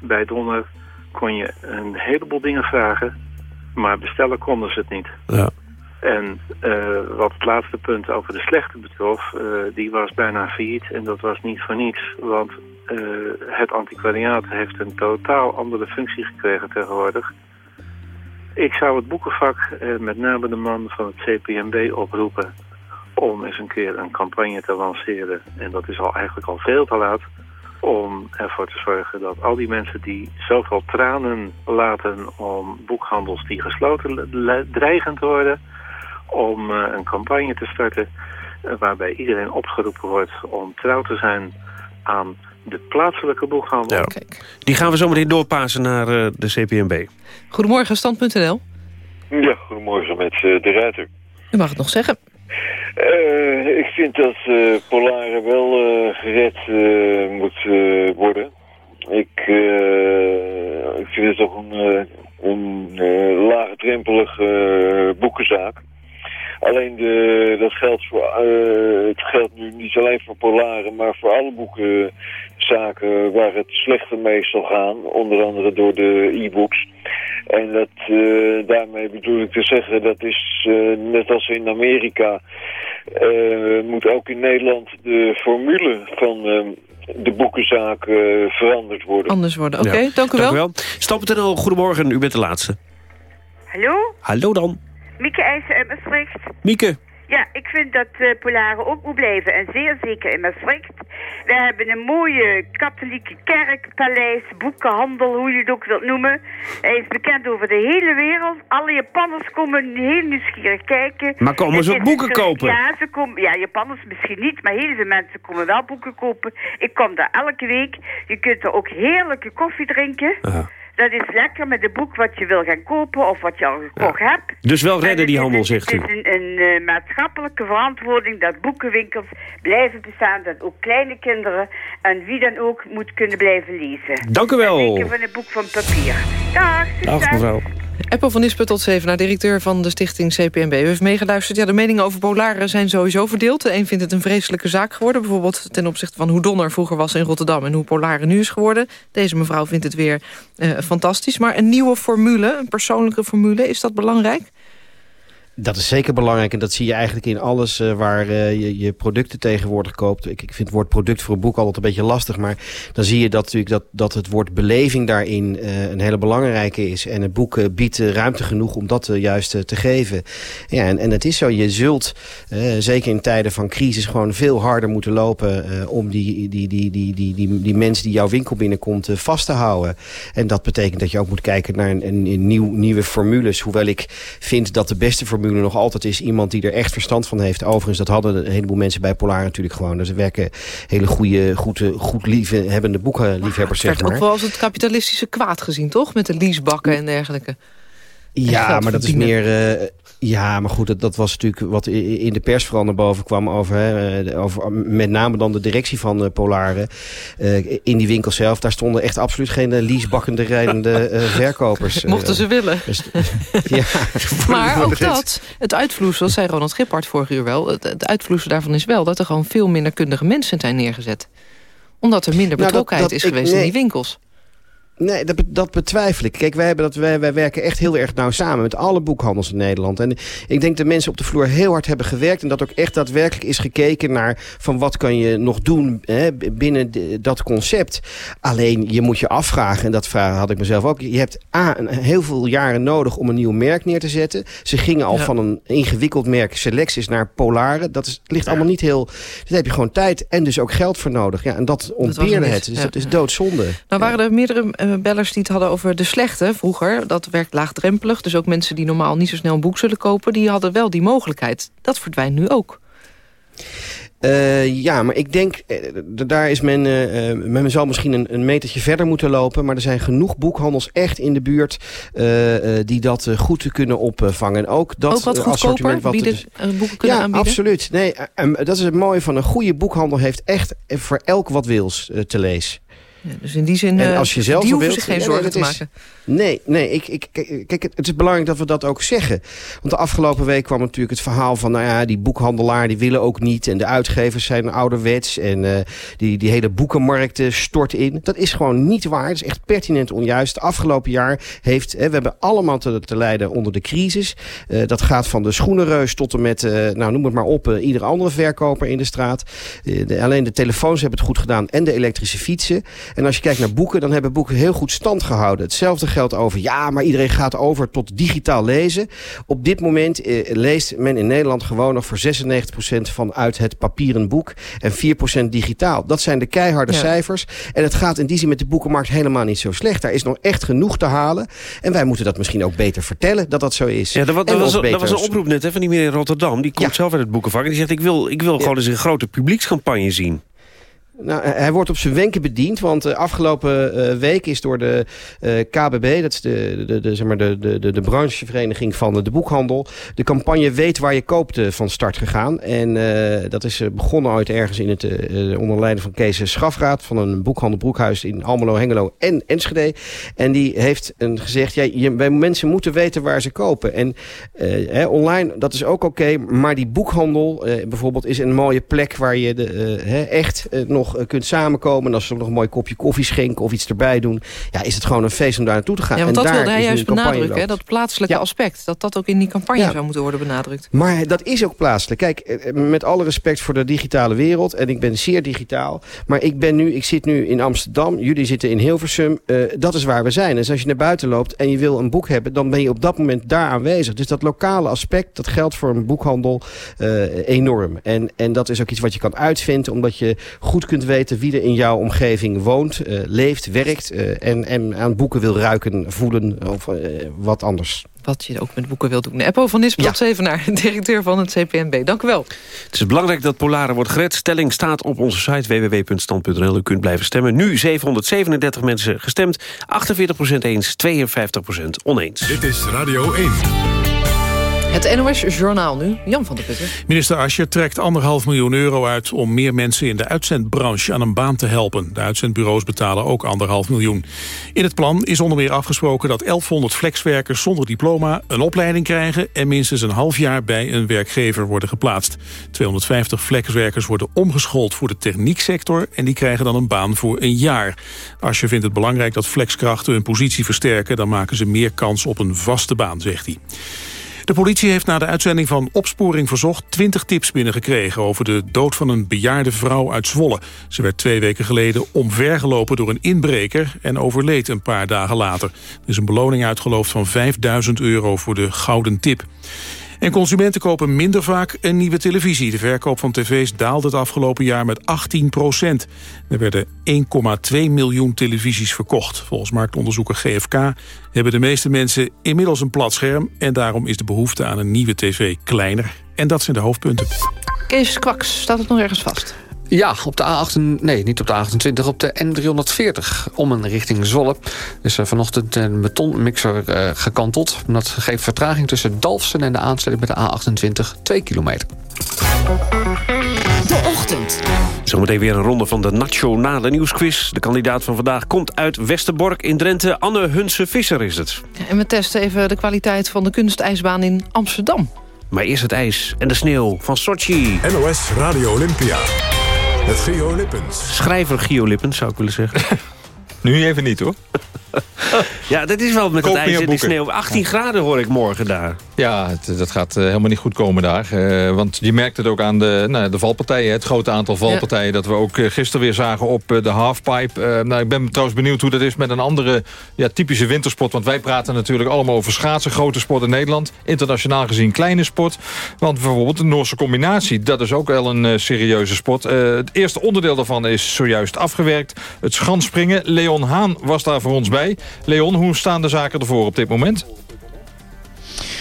bij Donner kon je een heleboel dingen vragen... maar bestellen konden ze het niet. Ja. En uh, wat het laatste punt over de slechte betrof, uh, die was bijna failliet. En dat was niet voor niets, want uh, het antiquariaat heeft een totaal andere functie gekregen tegenwoordig. Ik zou het boekenvak, met name de man van het CPMB, oproepen om eens een keer een campagne te lanceren. En dat is al eigenlijk al veel te laat om ervoor te zorgen dat al die mensen die zoveel tranen laten om boekhandels die gesloten dreigen te worden om uh, een campagne te starten uh, waarbij iedereen opgeroepen wordt om trouw te zijn aan de plaatselijke boekhandel. Ja. Die gaan we zometeen doorpassen naar uh, de CPMB. Goedemorgen, stand.nl. Ja, goedemorgen met de Ruiter. U mag het nog zeggen. Ik vind dat Polaren wel gered moet worden. Ik, ik vind het toch een, een laagdrempelige boekenzaak. Alleen de, dat geldt, voor, uh, het geldt nu niet alleen voor Polaren, maar voor alle boekenzaken waar het slechter meestal gaan. Onder andere door de e-books. En dat, uh, daarmee bedoel ik te zeggen, dat is uh, net als in Amerika, moet ook in Nederland de formule van de boekenzaak veranderd worden. Anders worden, oké. Okay, ja. dank u wel. Dank u wel. Goedemorgen, u bent de laatste. Hallo? Hallo dan. Mieke IJzer Maastricht. Mieke. Ja, ik vind dat uh, Polaren ook moet blijven. En zeer zeker in Maastricht. We hebben een mooie katholieke kerk, paleis, boekenhandel, hoe je het ook wilt noemen. Hij is bekend over de hele wereld. Alle Japanners komen heel nieuwsgierig kijken. Maar komen ze ook boeken kopen? Ja, ze komen, ja, Japanners misschien niet, maar heel veel mensen komen wel boeken kopen. Ik kom daar elke week. Je kunt er ook heerlijke koffie drinken. Aha. Dat is lekker met een boek wat je wil gaan kopen of wat je al gekocht ja. hebt. Dus wel redden die handel, zegt u? Het is een, een uh, maatschappelijke verantwoording dat boekenwinkels blijven bestaan. Dat ook kleine kinderen en wie dan ook moet kunnen blijven lezen. Dank u wel. En zeker van een boek van papier. Dag, Dag mevrouw. Apple van Nispen tot Zevenaar, directeur van de stichting CPMB. Heeft meegeluisterd. Ja, de meningen over Polaren zijn sowieso verdeeld. De een vindt het een vreselijke zaak geworden. Bijvoorbeeld ten opzichte van hoe Donner vroeger was in Rotterdam... en hoe Polaren nu is geworden. Deze mevrouw vindt het weer uh, fantastisch. Maar een nieuwe formule, een persoonlijke formule, is dat belangrijk? Dat is zeker belangrijk en dat zie je eigenlijk in alles uh, waar uh, je, je producten tegenwoordig koopt. Ik, ik vind het woord product voor een boek altijd een beetje lastig, maar dan zie je dat, natuurlijk dat, dat het woord beleving daarin uh, een hele belangrijke is. En het boek biedt ruimte genoeg om dat juist te geven. Ja, en, en het is zo, je zult zeker in tijden van crisis gewoon veel harder moeten lopen om die, die, die, die, die, die, die mensen die jouw winkel binnenkomt vast te houden. En dat betekent dat je ook moet kijken naar een, een, nieuw, nieuwe formules. Hoewel ik vind dat de beste formule nog altijd is iemand die er echt verstand van heeft. Overigens, dat hadden een heleboel mensen bij Polar natuurlijk gewoon. Dus er werken hele goede, goed, goed liefhebbende boekenliefhebbers, zeg maar. Het werd ook wel als het kapitalistische kwaad gezien, toch? Met de leasebakken en dergelijke. Ja, maar dat is meer... Uh, ja, maar goed, dat, dat was natuurlijk wat in de pers vooral naar boven kwam... over, hè, over met name dan de directie van uh, Polaren. Uh, in die winkel zelf, daar stonden echt absoluut geen leasebakkende rijdende verkopers. Mochten ze willen. Dus, ja. Maar ook dat, het uitvloeisel, zei Ronald Gippard vorig uur wel... Het, het uitvloeisel daarvan is wel dat er gewoon veel minder kundige mensen zijn neergezet. Omdat er minder betrokkenheid nou, dat, dat, is geweest ik, nee. in die winkels. Nee, dat, dat betwijfel ik. Kijk, wij, hebben dat, wij, wij werken echt heel erg nauw samen met alle boekhandels in Nederland. En ik denk dat mensen op de vloer heel hard hebben gewerkt... en dat ook echt daadwerkelijk is gekeken naar... van wat kan je nog doen hè, binnen de, dat concept. Alleen, je moet je afvragen, en dat vraag had ik mezelf ook... je hebt A, een, heel veel jaren nodig om een nieuw merk neer te zetten. Ze gingen al ja. van een ingewikkeld merk Selectis naar Polaren. Dat is, ligt ja. allemaal niet heel... Daar heb je gewoon tijd en dus ook geld voor nodig. Ja, en dat ontbeerde het. Dus ja. dat is doodzonde. Nou waren er meerdere uh, bellers die het hadden over de slechte vroeger. Dat werkt laagdrempelig. Dus ook mensen die normaal niet zo snel een boek zullen kopen... die hadden wel die mogelijkheid. Dat verdwijnt nu ook. Uh, ja, maar ik denk, uh, daar is men, uh, men zal misschien een, een, metertje verder moeten lopen. Maar er zijn genoeg boekhandels echt in de buurt die dat goed kunnen opvangen. En ook dat ook wat assortiment wat bieden, boeken kunnen ja, aanbieden? absoluut. Nee, dat is het mooie van een goede boekhandel heeft echt voor elk wat wils te lezen. Ja, dus in die zin, En eh, als je zelf die hoeven wilt, zich geen nee, nee, zorgen te is- maken. Nee, nee ik, ik, kijk, het is belangrijk dat we dat ook zeggen. Want de afgelopen week kwam natuurlijk het verhaal van... nou ja, die boekhandelaar die willen ook niet... en de uitgevers zijn ouderwets... en eh, die, die hele boekenmarkt stort in. Dat is gewoon niet waar. Dat is echt pertinent onjuist. Het afgelopen jaar heeft... Hè, we hebben allemaal te, te lijden onder de crisis. Eh, dat gaat van de schoenenreus tot en met... eh, nou, noem het maar op, eh, iedere andere verkoper in de straat. Eh, de- alleen de telefoons hebben het goed gedaan... en de elektrische fietsen. En als je kijkt naar boeken... dan hebben boeken heel goed stand gehouden. Hetzelfde geldt over... ja, maar iedereen gaat over tot digitaal lezen. Op dit moment eh, leest men in Nederland gewoon nog voor 96% vanuit het papieren boek... en 4% digitaal. Dat zijn de keiharde Ja. cijfers. En het gaat in die zin met de boekenmarkt helemaal niet zo slecht. Daar is nog echt genoeg te halen. En wij moeten dat misschien ook beter vertellen dat dat zo is. Ja, er, er was, ons er beter- was een oproep net hè, van die meneer in Rotterdam. Die komt zelf uit het boekenvak. En die zegt, ik wil, ik wil gewoon eens een grote publiekscampagne zien. Nou, hij wordt op zijn wenken bediend, want de afgelopen eh, week is door de eh, KBB, dat is de, de, de, zeg maar de, de, de, branchevereniging van de, de boekhandel, de campagne Weet waar je koopt eh, van start gegaan. En eh, dat is eh, begonnen ooit ergens in het eh, onder leiding van Kees Schafraad van een boekhandel Broekhuis in Almelo, Hengelo en Enschede. En die heeft een gezegd, ja, wij mensen moeten weten waar ze kopen. En eh, hè, online, dat is ook oké, maar die boekhandel eh, bijvoorbeeld is een mooie plek waar je de, eh, echt eh, nog eh, kunt samenkomen. En als ze nog een mooi kopje koffie schenken of iets erbij doen, ja, is het gewoon een feest om daar naartoe te gaan. Ja, want en dat daar wilde hij juist benadrukken, hè, dat plaatselijke aspect. Dat dat ook in die campagne Ja. zou moeten worden benadrukt. Maar dat is ook plaatselijk. Kijk, eh, met alle respect voor de digitale wereld. En ik ben zeer digitaal. Maar ik, ben nu, ik zit nu in Amsterdam. Jullie zitten in Hilversum. eh, dat is waar we zijn. Dus als je naar buiten loopt en je wil een boek hebben... dan ben je op dat moment daar aanwezig. Dus dat lokale aspect, dat geldt voor een boekhandel eh, enorm. En, en dat is ook iets wat je kan uitvinden... omdat je goed kunt weten wie er in jouw omgeving woont, eh, leeft, werkt... eh, en, en aan boeken wil ruiken, voelen of eh, wat anders. Wat je ook met boeken wilt doen. Eppo van Nispen tot Zevenaar, directeur van het CPNB. Dank u wel. Het is belangrijk dat Polaren wordt gered. Stelling staat op onze site www.stand.nl. U kunt blijven stemmen. Nu 737 mensen gestemd. 48% eens, 52% oneens. Dit is Radio 1. Het NOS Journaal nu. Jan van der Putten. Minister Ascher trekt anderhalf miljoen euro uit... om meer mensen in de uitzendbranche aan een baan te helpen. De uitzendbureaus betalen ook anderhalf miljoen. In het plan is onder meer afgesproken dat 1100 flexwerkers zonder diploma... een opleiding krijgen en minstens een half jaar bij een werkgever worden geplaatst. 250 flexwerkers worden omgeschoold voor de technieksector... en die krijgen dan een baan voor een jaar. Ascher vindt het belangrijk dat flexkrachten hun positie versterken... dan maken ze meer kans op een vaste baan, zegt hij. De politie heeft na de uitzending van Opsporing Verzocht 20 tips binnengekregen over de dood van een bejaarde vrouw uit Zwolle. Ze werd twee weken geleden omvergelopen door een inbreker en overleed een paar dagen later. Er is een beloning uitgeloofd van 5000 euro voor de gouden tip. En consumenten kopen minder vaak een nieuwe televisie. De verkoop van tv's daalde het afgelopen jaar met 18 procent. Er werden 1,2 miljoen televisies verkocht. Volgens marktonderzoeker GFK hebben de meeste mensen inmiddels een plat scherm... en daarom is de behoefte aan een nieuwe tv kleiner. En dat zijn de hoofdpunten. Kees Kwaks, staat het nog ergens vast? Ja, op de A28, nee, niet op de A28, op de N340 om een richting Zwolle. Dus er vanochtend een betonmixer eh, gekanteld. Dat geeft vertraging tussen Dalfsen en de aansluiting met de A28 2 kilometer. De ochtend. Zometeen weer een ronde van de Nationale Nieuwsquiz. De kandidaat van vandaag komt uit Westerbork in Drenthe. Anne Hunse-Visser is het. En we testen even de kwaliteit van de kunstijsbaan in Amsterdam. Maar eerst het ijs en de sneeuw van Sochi. NOS Radio Olympia. Met Gio Lippens. Schrijver Gio Lippens, zou ik willen zeggen. Nu even niet, hoor. Ja, dat is wel met Koop het ijs en die sneeuw. 18 graden hoor ik morgen daar. Ja, het- dat gaat eh, helemaal niet goed komen daar. Eh, want je merkt het ook aan de, nou, de valpartijen. Het grote aantal valpartijen. Dat we ook eh, gisteren weer zagen op de halfpipe. Nou, ik ben trouwens benieuwd hoe dat is met een andere ja, typische wintersport. Want wij praten natuurlijk allemaal over schaatsen. Grote sport in Nederland. Internationaal gezien kleine sport. Want bijvoorbeeld de Noorse combinatie. Dat is ook wel een serieuze sport. Het eerste onderdeel daarvan is zojuist afgewerkt. Het schansspringen. Leon Haan was daar voor ons bij. Leon, hoe staan de zaken ervoor op dit moment?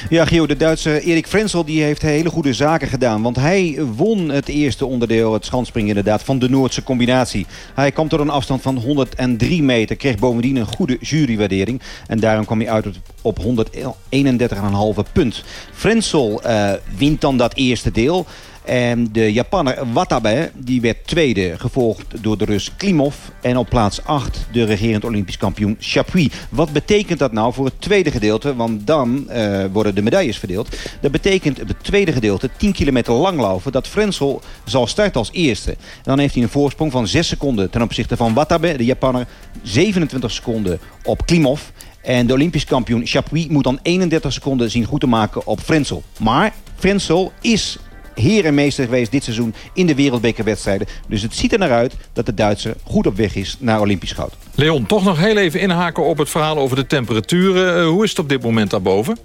Ja, Gio, de Duitse Erik Frenzel die heeft hele goede zaken gedaan. Want hij won het eerste onderdeel, het schanspringen inderdaad, van de Noordse combinatie. Hij kwam tot een afstand van 103 meter, kreeg bovendien een goede jurywaardering. En daarom kwam hij uit op 131,5 punt. Frenzel eh, wint dan dat eerste deel. En de Japanner Watabe die werd tweede, gevolgd door de Rus Klimov. En op plaats 8 de regerend Olympisch kampioen Chapuis. Wat betekent dat nou voor het tweede gedeelte? Want dan uh, worden de medailles verdeeld. Dat betekent het tweede gedeelte, 10 kilometer langlopen... dat Frenzel zal starten als eerste. Dan heeft hij een voorsprong van 6 seconden ten opzichte van Watabe, de Japanner. 27 seconden op Klimov. En de Olympisch kampioen Chapuis moet dan 31 seconden zien goed te maken op Frenzel. Maar Frenzel is heer en meester geweest dit seizoen in de wereldbekerwedstrijden. Dus het ziet er naar uit dat de Duitser goed op weg is naar Olympisch goud. Leon, toch nog heel even inhaken op het verhaal over de temperaturen. Uh, hoe is het op dit moment daarboven?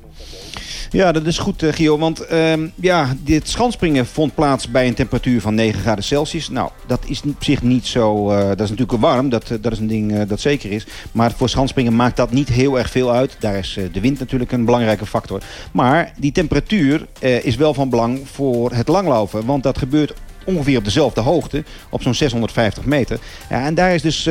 Ja, dat is goed, uh, Gio. Want uh, ja, dit schanspringen vond plaats bij een temperatuur van 9 graden Celsius. Nou, dat is op zich niet zo... Uh, dat is natuurlijk warm, dat, dat is een ding dat zeker is. Maar voor schanspringen maakt dat niet heel erg veel uit. Daar is de wind natuurlijk een belangrijke factor. Maar die temperatuur is wel van belang voor het langlopen. Want dat gebeurt ongeveer op dezelfde hoogte, op zo'n 650 meter. Ja, en daar, is dus,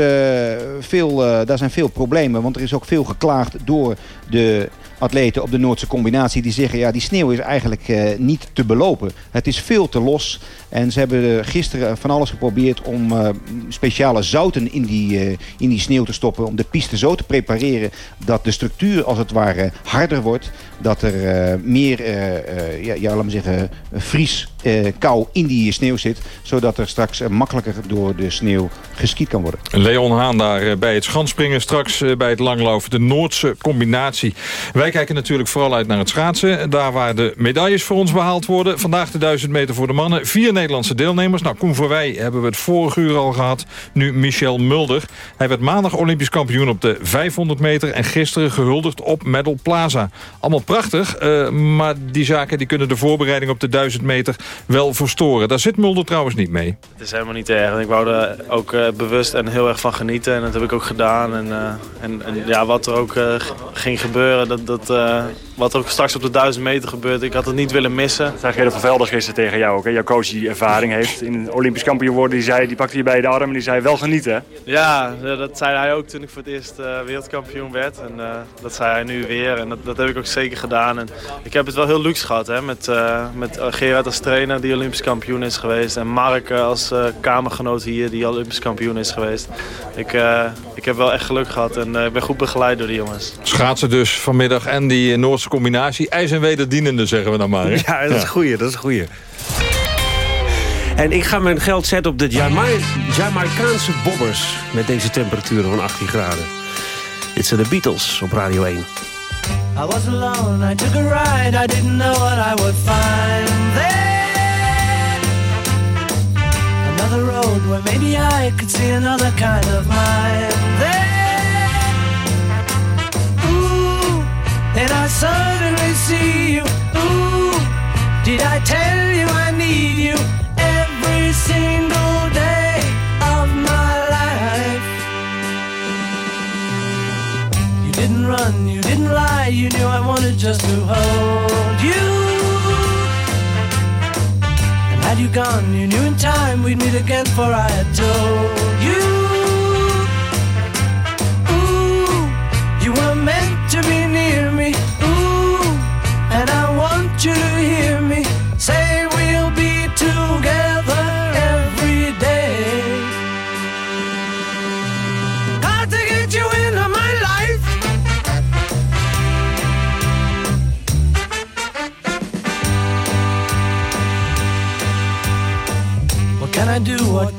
veel, daar zijn veel problemen, want er is ook veel geklaagd door de atleten op de Noordse combinatie die zeggen... ja, die sneeuw is eigenlijk uh, niet te belopen. Het is veel te los. En ze hebben gisteren van alles geprobeerd om uh, speciale zouten in die, uh, in die sneeuw te stoppen. Om de piste zo te prepareren dat de structuur als het ware harder wordt. Dat er meer, ja, ja, we zeggen, vries kou in die sneeuw zit. Zodat er straks makkelijker door de sneeuw geskiet kan worden. Leon Haan daar bij het schanspringen. Straks bij het langlopen de Noordse combinatie. Wij kijken natuurlijk vooral uit naar het schaatsen. Daar waar de medailles voor ons behaald worden. Vandaag de 1000 meter voor de mannen. Vier Nederlandse deelnemers. Nou, Koen voor wij hebben we het vorige uur al gehad. Nu Michel Mulder. Hij werd maandag Olympisch kampioen op de 500 meter. En gisteren gehuldigd op Medal Plaza. Allemaal prachtig. Uh, maar die zaken die kunnen de voorbereiding op de 1000 meter wel verstoren. Daar zit Mulder trouwens niet mee. Het is helemaal niet erg. Ik wou er ook uh, bewust en heel erg van genieten. En dat heb ik ook gedaan. En, uh, en, en ja, wat er ook ging gebeuren... Dat, dat, wat er ook straks op de 1000 meter gebeurt, ik had het niet willen missen. Dat zei Gerrit van Velder gisteren tegen jou ook. Hè? Jouw coach die ervaring heeft in Olympisch kampioen worden, die, zei, die pakte je bij de arm en die zei wel genieten. Ja, dat zei hij ook toen ik voor het eerst uh, wereldkampioen werd. En uh, dat zei hij nu weer en dat, dat, heb ik ook zeker gedaan. En ik heb het wel heel luxe gehad hè? met, met Gerard als trainer die Olympisch kampioen is geweest. En Mark als kamergenoot hier die Olympisch kampioen is geweest. Ik, ik heb wel echt geluk gehad en ik ben goed begeleid door die jongens. Schaatsen dus vanmiddag en die Noorse combinatie. IJs en wederdienende, zeggen we dan maar. Hè? Ja, dat is goeie, dat is goeie. En ik ga mijn geld zetten op de Jamaicaanse bobbers... met deze temperaturen van 18 graden. Dit zijn de Beatles op Radio 1. I was alone, I took a ride, I didn't know what I would find there. Another road where maybe I could see another kind of mind there. Then I suddenly see you. Ooh, did I tell you I need you every single day of my life? You didn't run, you didn't lie, you knew I wanted just to hold you. And had you gone, you knew in time we'd meet again, for I had told you.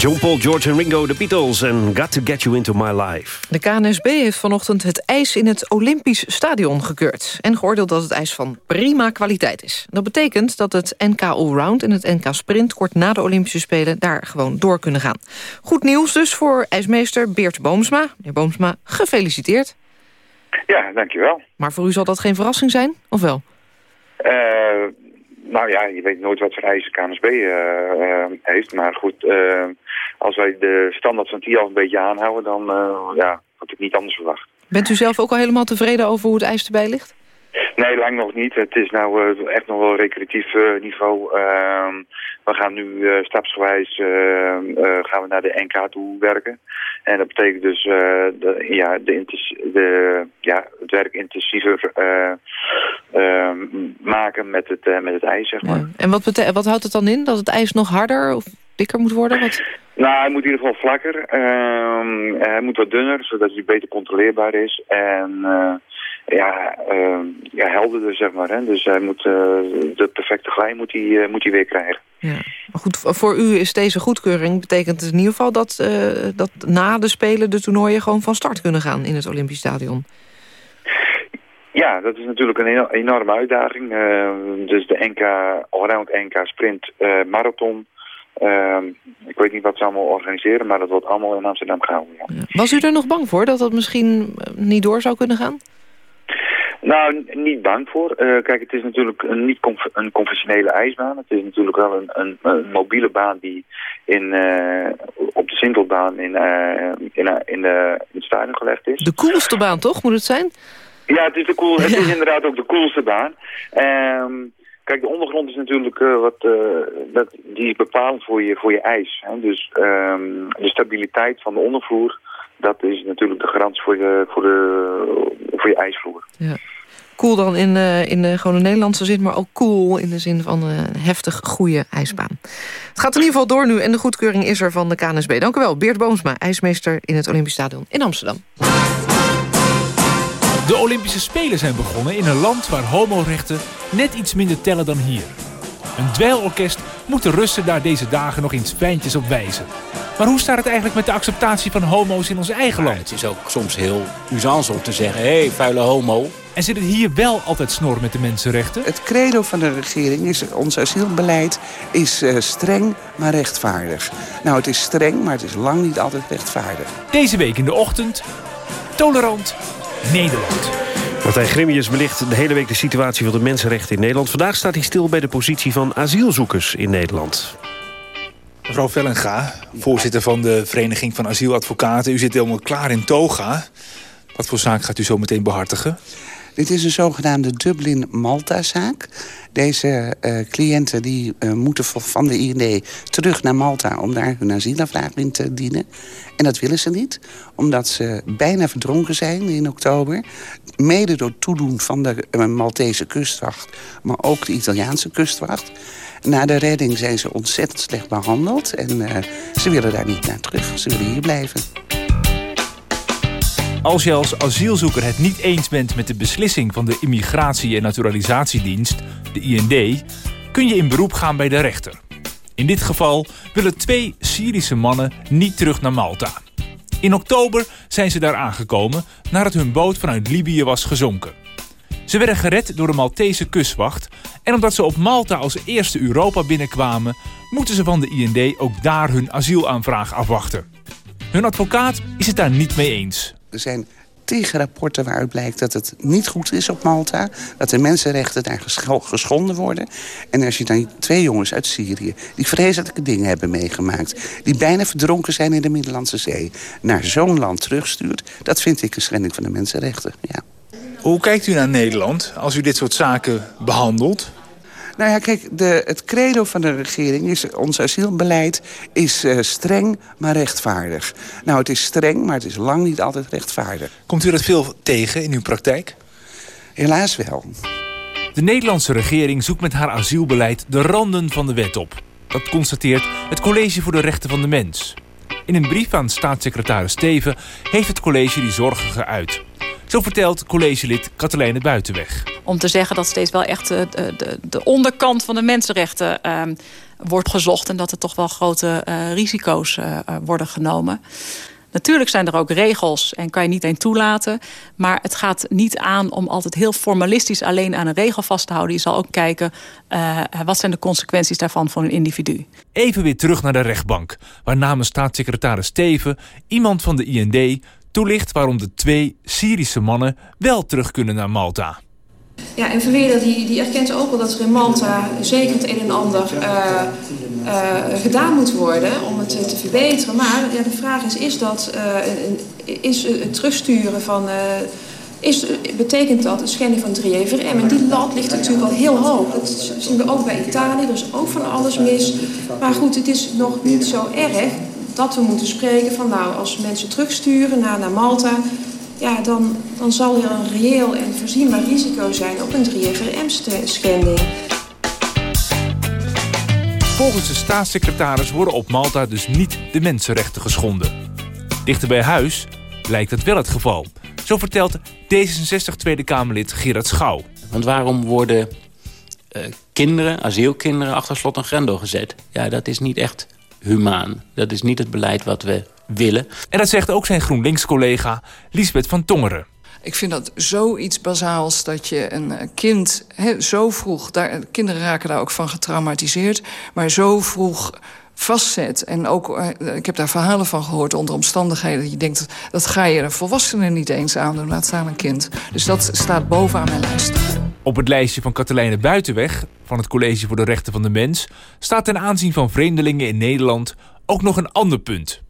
John Paul, George en Ringo, The Beatles en Got to Get You Into My Life. De KNSB heeft vanochtend het ijs in het Olympisch Stadion gekeurd... en geoordeeld dat het ijs van prima kwaliteit is. Dat betekent dat het NK Allround en het NK Sprint... kort na de Olympische Spelen daar gewoon door kunnen gaan. Goed nieuws dus voor ijsmeester Beert Boomsma. Meneer Boomsma, gefeliciteerd. Ja, dankjewel. Maar voor u zal dat geen verrassing zijn, of wel? Uh, nou ja, je weet nooit wat voor eisen KNSB uh, uh, heeft. Maar goed, uh, als wij de standaard van TIAF een beetje aanhouden... dan ja, had ik niet anders verwacht. Bent u zelf ook al helemaal tevreden over hoe het ijs erbij ligt? Nee, lang nog niet. Het is nou echt nog wel recreatief niveau. Ehm, we gaan nu stapsgewijs gaan we naar de NK toe werken. En dat betekent dus de, ja, de, de, ja, het werk intensiever uh, maken met het, uh, met het ijs, zeg maar. Ja. En wat, wat houdt het dan in? Dat het ijs nog harder of dikker moet worden? Wat... Nou, hij moet in ieder geval vlakker. Uh, hij moet wat dunner, zodat hij beter controleerbaar is. En uh, ja, uh, ja, helderder, zeg maar. Hè. Dus hij moet, de perfecte glij moet hij, moet hij weer krijgen. Ja. Maar goed, voor u is deze goedkeuring, betekent het in ieder geval... dat, dat na de Spelen de toernooien gewoon van start kunnen gaan in het Olympisch Stadion? Ja, dat is natuurlijk een enorme uitdaging. Uh, dus de NK, allround NK Sprint Marathon. Uh, ik weet niet wat ze allemaal organiseren, maar dat wordt allemaal in Amsterdam gehouden. Ja. Was u er nog bang voor dat dat misschien niet door zou kunnen gaan? Nou, niet bang voor. Uh, kijk, het is natuurlijk een, niet een conventionele ijsbaan. Het is natuurlijk wel een, een, een mobiele baan die in, uh, op de Sintelbaan in, uh, in, in, de, in het stadion gelegd is. De coolste baan, toch? Moet het zijn? Ja, het is, de cool, het is inderdaad ook de coolste baan. Um, kijk, de ondergrond is natuurlijk uh, wat, uh, dat, die is bepalend voor je, voor je ijs. Hè? Dus um, de stabiliteit van de ondervloer, dat is natuurlijk de garantie voor je, voor de, voor je ijsvloer. Ja. Cool dan in, uh, in de gewone Nederlandse zin, maar ook cool in de zin van een heftig goede ijsbaan. Het gaat in ieder geval door nu en de goedkeuring is er van de KNSB. Dank u wel, Beert Boomsma, ijsmeester in het Olympisch Stadion in Amsterdam. De Olympische Spelen zijn begonnen in een land waar homorechten net iets minder tellen dan hier. Een dweilorkest moet de Russen daar deze dagen nog eens fijntjes op wijzen. Maar hoe staat het eigenlijk met de acceptatie van homo's in ons eigen land? het is ook soms heel usance om te zeggen, hé, hey, vuile homo. En zit het hier wel altijd snor met de mensenrechten? Het credo van de regering is, ons asielbeleid is uh, streng, maar rechtvaardig. Nou, het is streng, maar het is lang niet altijd rechtvaardig. Deze week in de ochtend, tolerant Nederland. Martijn Grimmius belicht de hele week de situatie van de mensenrechten in Nederland. Vandaag staat hij stil bij de positie van asielzoekers in Nederland. Mevrouw Vellenga, voorzitter van de Vereniging van Asieladvocaten. U zit helemaal klaar in toga. Wat voor zaak gaat u zo meteen behartigen? Dit is een zogenaamde Dublin-Malta-zaak. Deze uh, cliënten die, uh, moeten van de IND terug naar Malta... om daar hun asielaanvraag in te dienen. En dat willen ze niet, omdat ze bijna verdronken zijn in oktober. Mede door toedoen van de uh, Maltese kustwacht, maar ook de Italiaanse kustwacht. Na de redding zijn ze ontzettend slecht behandeld... en ze willen daar niet naar terug, ze willen hier blijven. Als je als asielzoeker het niet eens bent met de beslissing van de Immigratie- en Naturalisatiedienst, de IND, kun je in beroep gaan bij de rechter. In dit geval willen twee Syrische mannen niet terug naar Malta. In oktober zijn ze daar aangekomen nadat hun boot vanuit Libië was gezonken. Ze werden gered door de Maltese kustwacht en omdat ze op Malta als eerste Europa binnenkwamen, moeten ze van de IND ook daar hun asielaanvraag afwachten. Hun advocaat is het daar niet mee eens. Er zijn tegenrapporten waaruit blijkt dat het niet goed is op Malta. Dat de mensenrechten daar geschonden worden. En als je dan twee jongens uit Syrië... die vreselijke dingen hebben meegemaakt... die bijna verdronken zijn in de Middellandse Zee... naar zo'n land terugstuurt... dat vind ik een schending van de mensenrechten, ja. Hoe kijkt u naar Nederland als u dit soort zaken behandelt? Nou ja, kijk, de, het credo van de regering is... ons asielbeleid is uh, streng, maar rechtvaardig. Nou, het is streng, maar het is lang niet altijd rechtvaardig. Komt u dat veel tegen in uw praktijk? Helaas wel. De Nederlandse regering zoekt met haar asielbeleid de randen van de wet op. Dat constateert het College voor de Rechten van de Mens. In een brief aan staatssecretaris Steven heeft het college die zorgen geuit. Zo vertelt collegelid Katelijne Buitenweg. Om te zeggen dat steeds wel echt de, de, de onderkant van de mensenrechten uh, wordt gezocht... en dat er toch wel grote uh, risico's uh, worden genomen. Natuurlijk zijn er ook regels en kan je niet één toelaten. Maar het gaat niet aan om altijd heel formalistisch alleen aan een regel vast te houden. Je zal ook kijken wat zijn de consequenties daarvan voor een individu. Even weer terug naar de rechtbank. Waar namens staatssecretaris Steven iemand van de IND toelicht waarom de twee Syrische mannen wel terug kunnen naar Malta. Ja, en Verweerder die, die erkent ook wel dat er in Malta zeker het een en ander uh, uh, gedaan moet worden om het te verbeteren. Maar ja, de vraag is, is dat is het terugsturen van... Is, betekent dat een schending van 3FRM? En die lat ligt natuurlijk al heel hoog. Dat zien we ook bij Italië, er is ook van alles mis. Maar goed, het is nog niet zo erg dat we moeten spreken van... nou, als mensen terugsturen naar, naar Malta ja, dan, dan zal er een reëel en voorzienbaar risico zijn op een 3FRM-schending. Volgens de staatssecretaris worden op Malta dus niet de mensenrechten geschonden. Dichter bij huis lijkt het wel het geval. Zo vertelt D66 Tweede Kamerlid Gerard Schouw. Want waarom worden uh, kinderen, asielkinderen, achter slot en grendel gezet? Ja, dat is niet echt humaan. Dat is niet het beleid wat we willen. En dat zegt ook zijn GroenLinks-collega Lisbeth van Tongeren. Ik vind dat zoiets bazaals dat je een kind he, zo vroeg... Daar, kinderen raken daar ook van getraumatiseerd... maar zo vroeg vastzet. En ook, uh, ik heb daar verhalen van gehoord onder omstandigheden... dat je denkt, dat ga je een volwassene niet eens aandoen, laat staan een kind. Dus dat staat bovenaan mijn lijst. Op het lijstje van Katelijne Buitenweg... van het College voor de Rechten van de Mens... staat ten aanzien van vreemdelingen in Nederland ook nog een ander punt...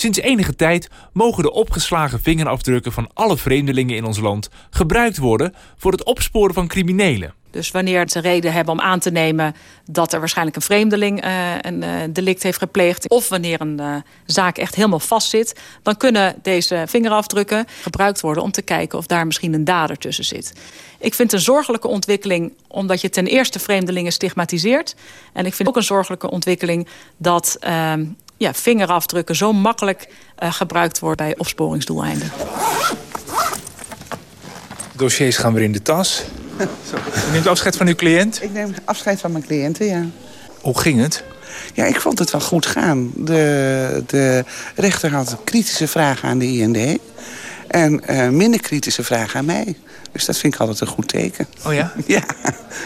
Sinds enige tijd mogen de opgeslagen vingerafdrukken van alle vreemdelingen in ons land gebruikt worden voor het opsporen van criminelen. Dus wanneer ze reden hebben om aan te nemen dat er waarschijnlijk een vreemdeling uh, een uh, delict heeft gepleegd. Of wanneer een uh, zaak echt helemaal vastzit. Dan kunnen deze vingerafdrukken gebruikt worden om te kijken of daar misschien een dader tussen zit. Ik vind het een zorgelijke ontwikkeling omdat je ten eerste vreemdelingen stigmatiseert. En ik vind ook een zorgelijke ontwikkeling dat ehm, ja, vingerafdrukken zo makkelijk uh, gebruikt wordt bij opsporingsdoeleinden. Dossiers gaan weer in de tas. U neemt afscheid van uw cliënt? Ik neem afscheid van mijn cliënten, ja. Hoe ging het? Ja, ik vond het wel goed gaan. De, de rechter had kritische vragen aan de IND. En uh, minder kritische vragen aan mij. Dus dat vind ik altijd een goed teken. Oh ja? Ja,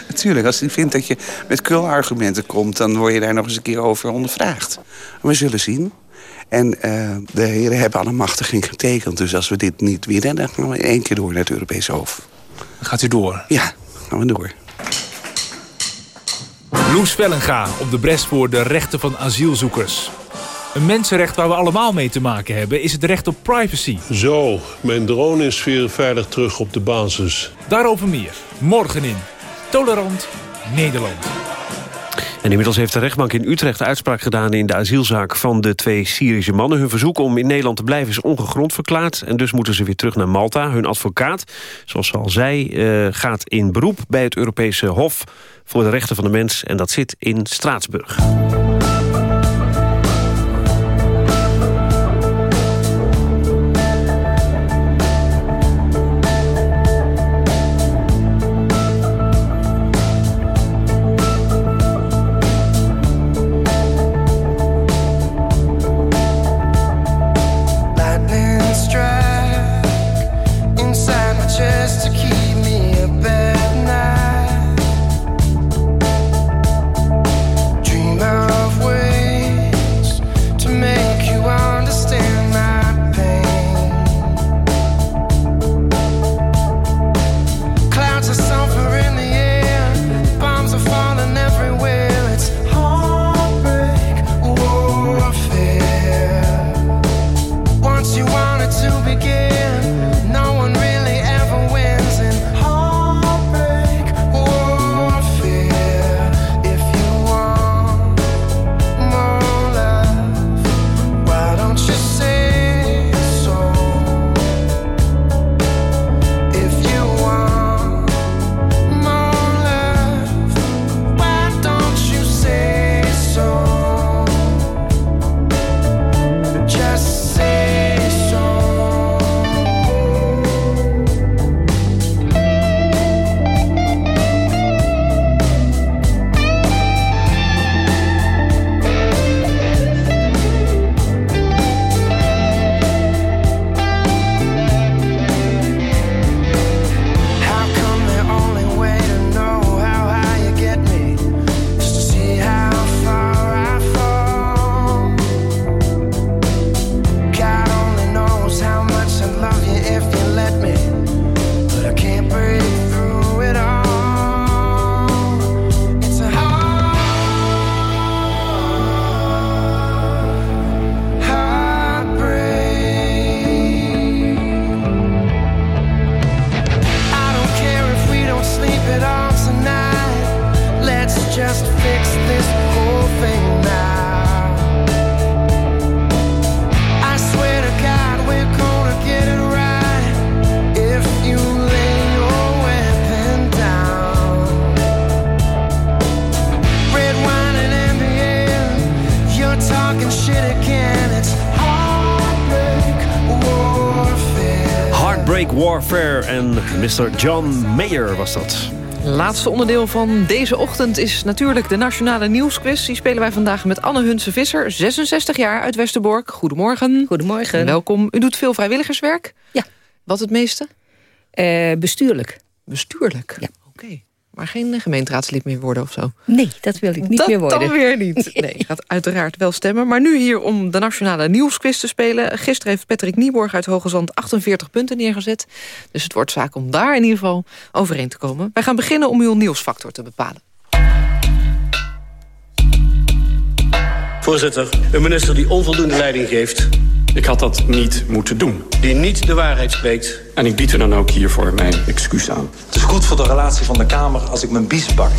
natuurlijk. Als hij vindt dat je met kul-argumenten komt... dan word je daar nog eens een keer over ondervraagd. We zullen zien. En uh, de heren hebben alle machtiging getekend. Dus als we dit niet winnen, dan gaan we één keer door naar het Europese Hof. Gaat u door? Ja, gaan we door. Loes Vellenga op de bres voor de rechten van asielzoekers. Een mensenrecht waar we allemaal mee te maken hebben... is het recht op privacy. Zo, mijn drone is weer veilig terug op de basis. Daarover meer. Morgen in Tolerant Nederland. En inmiddels heeft de rechtbank in Utrecht uitspraak gedaan... in de asielzaak van de twee Syrische mannen. Hun verzoek om in Nederland te blijven is ongegrond verklaard... en dus moeten ze weer terug naar Malta. Hun advocaat, zoals ze al zei, uh, gaat in beroep... bij het Europese Hof voor de Rechten van de Mens... en dat zit in Straatsburg. Heartbreak Warfare en Mr. John Mayer was dat. Laatste onderdeel van deze ochtend is natuurlijk de Nationale Nieuwsquiz. Die spelen wij vandaag met Anne Hunse-Visser, 66 jaar uit Westerbork. Goedemorgen. Goedemorgen. Welkom. U doet veel vrijwilligerswerk? Ja. Wat het meeste? Eh, bestuurlijk. Bestuurlijk? Ja. Oké. Maar geen gemeenteraadslid meer worden of zo? Nee, dat wil ik niet dat meer worden. dan weer niet. Nee, gaat uiteraard wel stemmen. Maar nu hier om de Nationale Nieuwsquiz te spelen. Gisteren heeft Patrick Nieborg uit Hoge Zand 48 punten neergezet. Dus het wordt zaak om daar in ieder geval overeen te komen. Wij gaan beginnen om uw nieuwsfactor te bepalen. Voorzitter, een minister die onvoldoende leiding geeft... Ik had dat niet moeten doen. Die niet de waarheid spreekt. En ik bied er dan ook hiervoor mijn excuus aan. Het is goed voor de relatie van de Kamer als ik mijn biezen pak.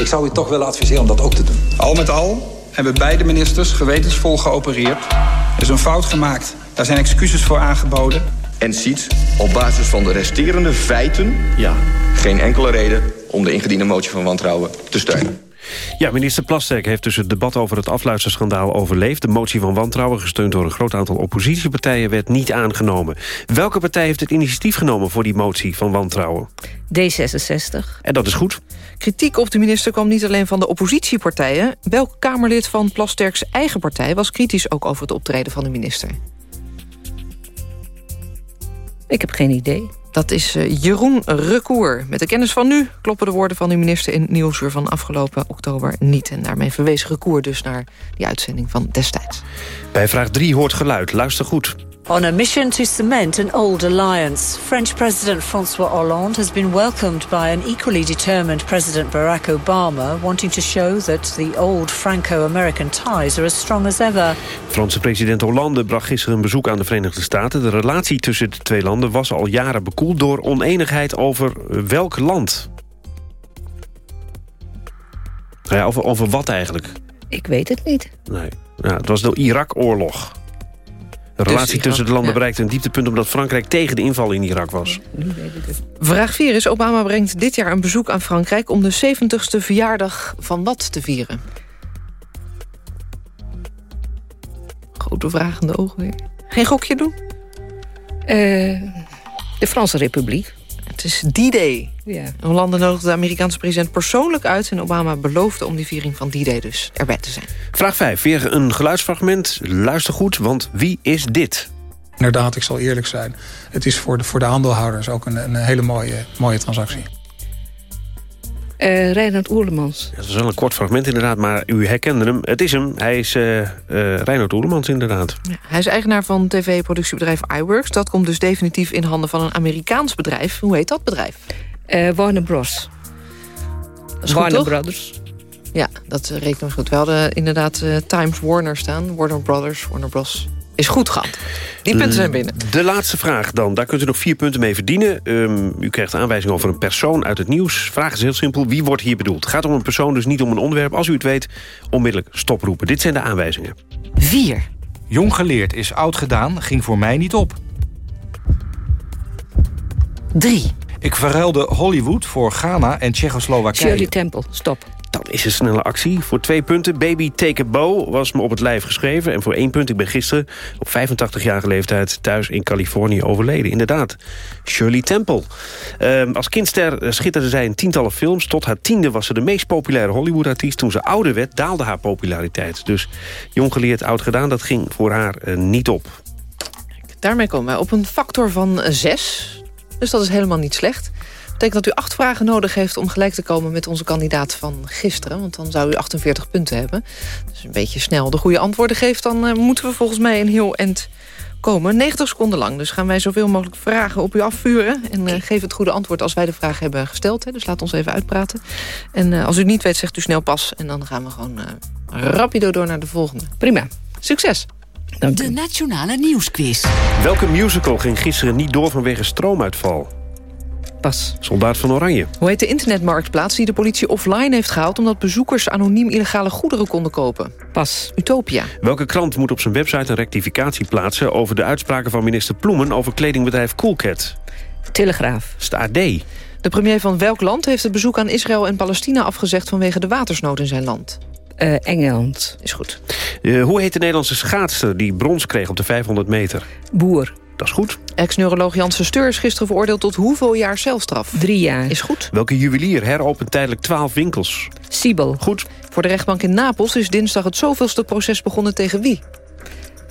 Ik zou u toch willen adviseren om dat ook te doen. Al met al hebben beide ministers gewetensvol geopereerd. Er is een fout gemaakt. Daar zijn excuses voor aangeboden. En ziet op basis van de resterende feiten... Ja. geen enkele reden om de ingediende motie van wantrouwen te steunen. Ja, minister Plasterk heeft dus het debat over het afluisterschandaal overleefd. De motie van wantrouwen, gesteund door een groot aantal oppositiepartijen, werd niet aangenomen. Welke partij heeft het initiatief genomen voor die motie van wantrouwen? D66. En dat is goed. Kritiek op de minister kwam niet alleen van de oppositiepartijen. Welk Kamerlid van Plasterks eigen partij was kritisch ook over het optreden van de minister? Ik heb geen idee. Dat is uh, Jeroen Recour. Met de kennis van nu kloppen de woorden van de minister... in Nieuwsuur van afgelopen oktober niet. En daarmee verwees Recour dus naar die uitzending van destijds. Bij vraag 3 hoort geluid. Luister goed. On a mission to cement an old alliance, French President Francois Hollande has been welcomed by an equally determined President Barack Obama, wanting to show that the old Franco-American ties are as strong as ever. Franse president Hollande bracht gisteren een bezoek aan de Verenigde Staten. De relatie tussen de twee landen was al jaren bekoeld door oneenigheid over welk land. Ja, over, over wat eigenlijk? Ik weet het niet. Nee, ja, het was de Irak-oorlog. De relatie Irak, tussen de landen ja. bereikte een dieptepunt... omdat Frankrijk tegen de inval in Irak was. Vraag 4 is, Obama brengt dit jaar een bezoek aan Frankrijk... om de 70ste verjaardag van wat te vieren? Grote vragende ogen weer. Geen gokje doen? Eh, de Franse Republiek. Het is D-Day. Ja. Hollande nodigde de Amerikaanse president persoonlijk uit... en Obama beloofde om die viering van D-Day dus erbij te zijn. Vraag 5. Weer een geluidsfragment. Luister goed, want wie is dit? Inderdaad, ik zal eerlijk zijn. Het is voor de, voor de aandeelhouders ook een, een hele mooie, mooie transactie. Eh Reinhard Oerlemans. Dat is wel een kort fragment inderdaad, maar u herkende hem. Het is hem. Hij is uh, uh, Reinhard Oerlemans inderdaad. Ja, hij is eigenaar van tv-productiebedrijf iWorks. Dat komt dus definitief in handen van een Amerikaans bedrijf. Hoe heet dat bedrijf? Uh, Warner Bros. goed, Warner toch? Brothers. Ja, dat uh, rekenen we goed. We hadden inderdaad uh, Times Warner staan. Warner Brothers, Warner Bros. Is goed gehad. Die punten zijn binnen. De laatste vraag dan. Daar kunt u nog vier punten mee verdienen. Um, u krijgt aanwijzing over een persoon uit het nieuws. Vraag is heel simpel. Wie wordt hier bedoeld? Het gaat om een persoon, dus niet om een onderwerp. Als u het weet, onmiddellijk stoproepen. Dit zijn de aanwijzingen. 4. Jong geleerd is oud gedaan, ging voor mij niet op. 3. Ik verruilde Hollywood voor Ghana en Tsjechoslowakije. Shirley Temple, stop. Dat is een snelle actie. Voor twee punten. Baby Take a Bow was me op het lijf geschreven. En voor één punt. Ik ben gisteren op 85-jarige leeftijd thuis in Californië overleden. Inderdaad. Shirley Temple. Uh, als kindster schitterde zij in tientallen films. Tot haar tiende was ze de meest populaire Hollywood-artiest. Toen ze ouder werd, daalde haar populariteit. Dus jong geleerd, oud gedaan, dat ging voor haar uh, niet op. Daarmee komen wij op een factor van 6. Dus dat is helemaal niet slecht betekent dat u acht vragen nodig heeft om gelijk te komen met onze kandidaat van gisteren. Want dan zou u 48 punten hebben. Dus een beetje snel de goede antwoorden geeft, dan uh, moeten we volgens mij een heel eind komen. 90 seconden lang. Dus gaan wij zoveel mogelijk vragen op u afvuren. En uh, geef het goede antwoord als wij de vraag hebben gesteld. Hè. Dus laat ons even uitpraten. En uh, als u het niet weet, zegt u snel pas. En dan gaan we gewoon rapido door naar de volgende. Prima. Succes. Dank de Nationale Nieuwsquiz. Welke musical ging gisteren niet door vanwege stroomuitval? Pas. Soldaat van Oranje. Hoe heet de internetmarktplaats die de politie offline heeft gehaald... omdat bezoekers anoniem illegale goederen konden kopen? Pas. Utopia. Welke krant moet op zijn website een rectificatie plaatsen... over de uitspraken van minister Ploemen over kledingbedrijf Coolcat? Telegraaf. Is de AD. De premier van welk land heeft het bezoek aan Israël en Palestina afgezegd... vanwege de watersnood in zijn land? Uh, Engeland. Is goed. Eh, hoe heet de Nederlandse schaatster die brons kreeg op de 500 meter? Boer. Dat is goed. Ex-neuroloog Janssen Steur is gisteren veroordeeld tot hoeveel jaar celstraf? Drie jaar. Is goed. Welke juwelier heropent tijdelijk 12 winkels? Siebel. Goed. Voor de rechtbank in Napels is dinsdag het zoveelste proces begonnen tegen wie?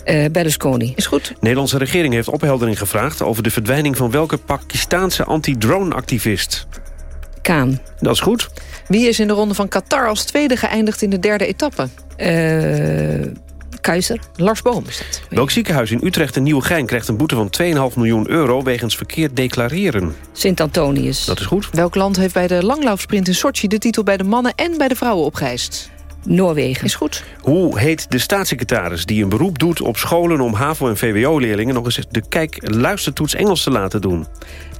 Uh, Berlusconi. Is goed. De Nederlandse regering heeft opheldering gevraagd... over de verdwijning van welke Pakistaanse anti-drone-activist? Kaan. Dat is goed. Wie is in de ronde van Qatar als tweede geëindigd in de derde etappe? Uh, Keizer. Lars Boom is dat. Welk ziekenhuis in Utrecht en Nieuwegein krijgt een boete van 2,5 miljoen euro... wegens verkeerd declareren? Sint-Antonius. Dat is goed. Welk land heeft bij de langlaufsprint in Sochi... de titel bij de mannen en bij de vrouwen opgeëist? Noorwegen. Is goed. Hoe heet de staatssecretaris die een beroep doet op scholen... om HAVO- en VWO-leerlingen nog eens de kijk-luistertoets Engels te laten doen?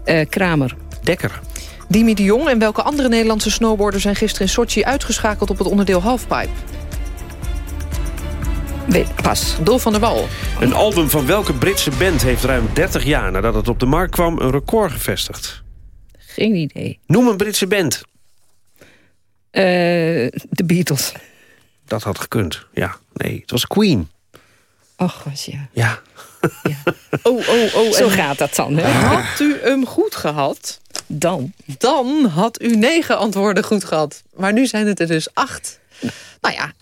Uh, Kramer. Dekker. Dimi de Jong en welke andere Nederlandse snowboarders... zijn gisteren in Sochi uitgeschakeld op het onderdeel halfpipe? Pas. Dol van der Wal. Een album van welke Britse band heeft ruim 30 jaar... nadat het op de markt kwam een record gevestigd? Geen idee. Noem een Britse band. Uh, de Beatles. Dat had gekund, ja. Nee, het was Queen. Och, was ja. Ja. ja. Oh, oh, oh. Zo gaat dat dan, hè? Had u hem goed gehad? Dan? Dan had u negen antwoorden goed gehad. Maar nu zijn het er dus acht. Nou ja,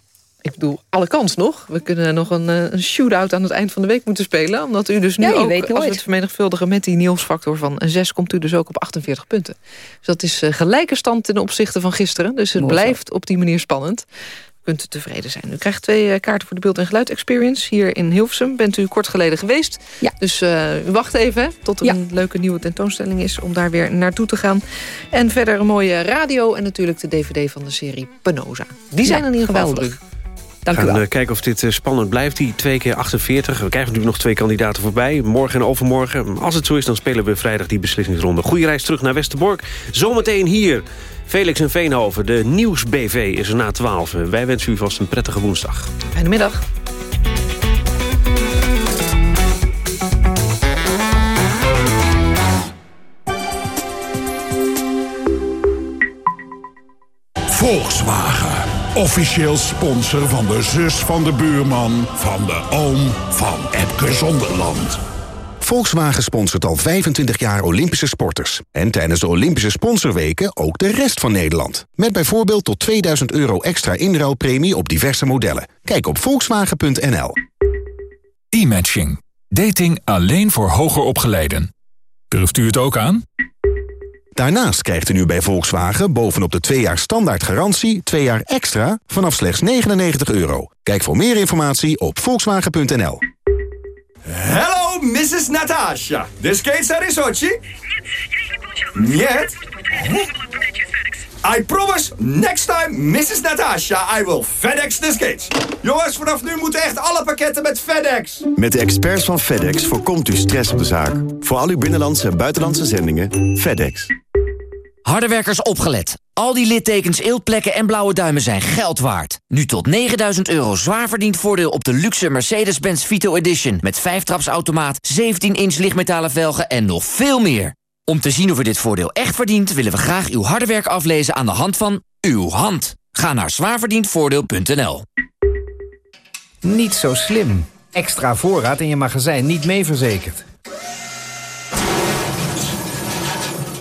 ik bedoel, alle kans nog. We kunnen nog een, een shootout aan het eind van de week moeten spelen. Omdat u dus nu ja, ook, als we het vermenigvuldigen met die nieuwsfactor van een 6... komt u dus ook op 48 punten. Dus dat is uh, gelijke stand ten opzichte van gisteren. Dus het Mooi blijft op die manier spannend. Kunt u tevreden zijn. U krijgt twee uh, kaarten voor de beeld- en geluid-experience hier in Hilversum. Bent u kort geleden geweest. Ja. Dus uh, u wacht even hè, tot er ja. een leuke nieuwe tentoonstelling is... om daar weer naartoe te gaan. En verder een mooie radio en natuurlijk de dvd van de serie Penosa. Die zijn in ieder geval. Dank We gaan u wel. kijken of dit uh, spannend blijft, die 2 keer 48. We krijgen natuurlijk nog twee kandidaten voorbij, morgen en overmorgen. Als het zo is, dan spelen we vrijdag die beslissingsronde. Goeie reis terug naar Westerbork. Zometeen hier, Felix en Veenhoven. De Nieuws-BV is er na 12. Wij wensen u vast een prettige woensdag. Fijne middag. Volkswagen. Officieel sponsor van de zus van de buurman... van de oom van Epke Zonderland. Volkswagen sponsort al 25 jaar Olympische sporters. En tijdens de Olympische sponsorweken ook de rest van Nederland. Met bijvoorbeeld tot 2000 euro extra inruilpremie op diverse modellen. Kijk op volkswagen.nl. E-matching. Dating alleen voor hoger opgeleiden. Durft u het ook aan? Daarnaast krijgt u nu bij Volkswagen bovenop de 2 jaar standaard garantie... 2 jaar extra vanaf slechts 99 euro. Kijk voor meer informatie op volkswagen.nl. Hello, Mrs. Natasha. The skates are in Sochi? Нет. I promise, next time, Mrs. Natasha, I will FedEx the skates. Jongens, vanaf nu moeten echt alle pakketten met FedEx. Met de experts van FedEx voorkomt u stress op de zaak. Voor al uw binnenlandse en buitenlandse zendingen, FedEx. Hardewerkers opgelet. Al die littekens, eeltplekken en blauwe duimen zijn geld waard. Nu tot 9000 euro zwaar verdiend voordeel op de luxe Mercedes-Benz Vito Edition... met 5-trapsautomaat, 17-inch lichtmetalen velgen en nog veel meer. Om te zien of u dit voordeel echt verdient... willen we graag uw harde werk aflezen aan de hand van uw hand. Ga naar zwaarverdiendvoordeel.nl. Niet zo slim. Extra voorraad in je magazijn niet mee verzekerd.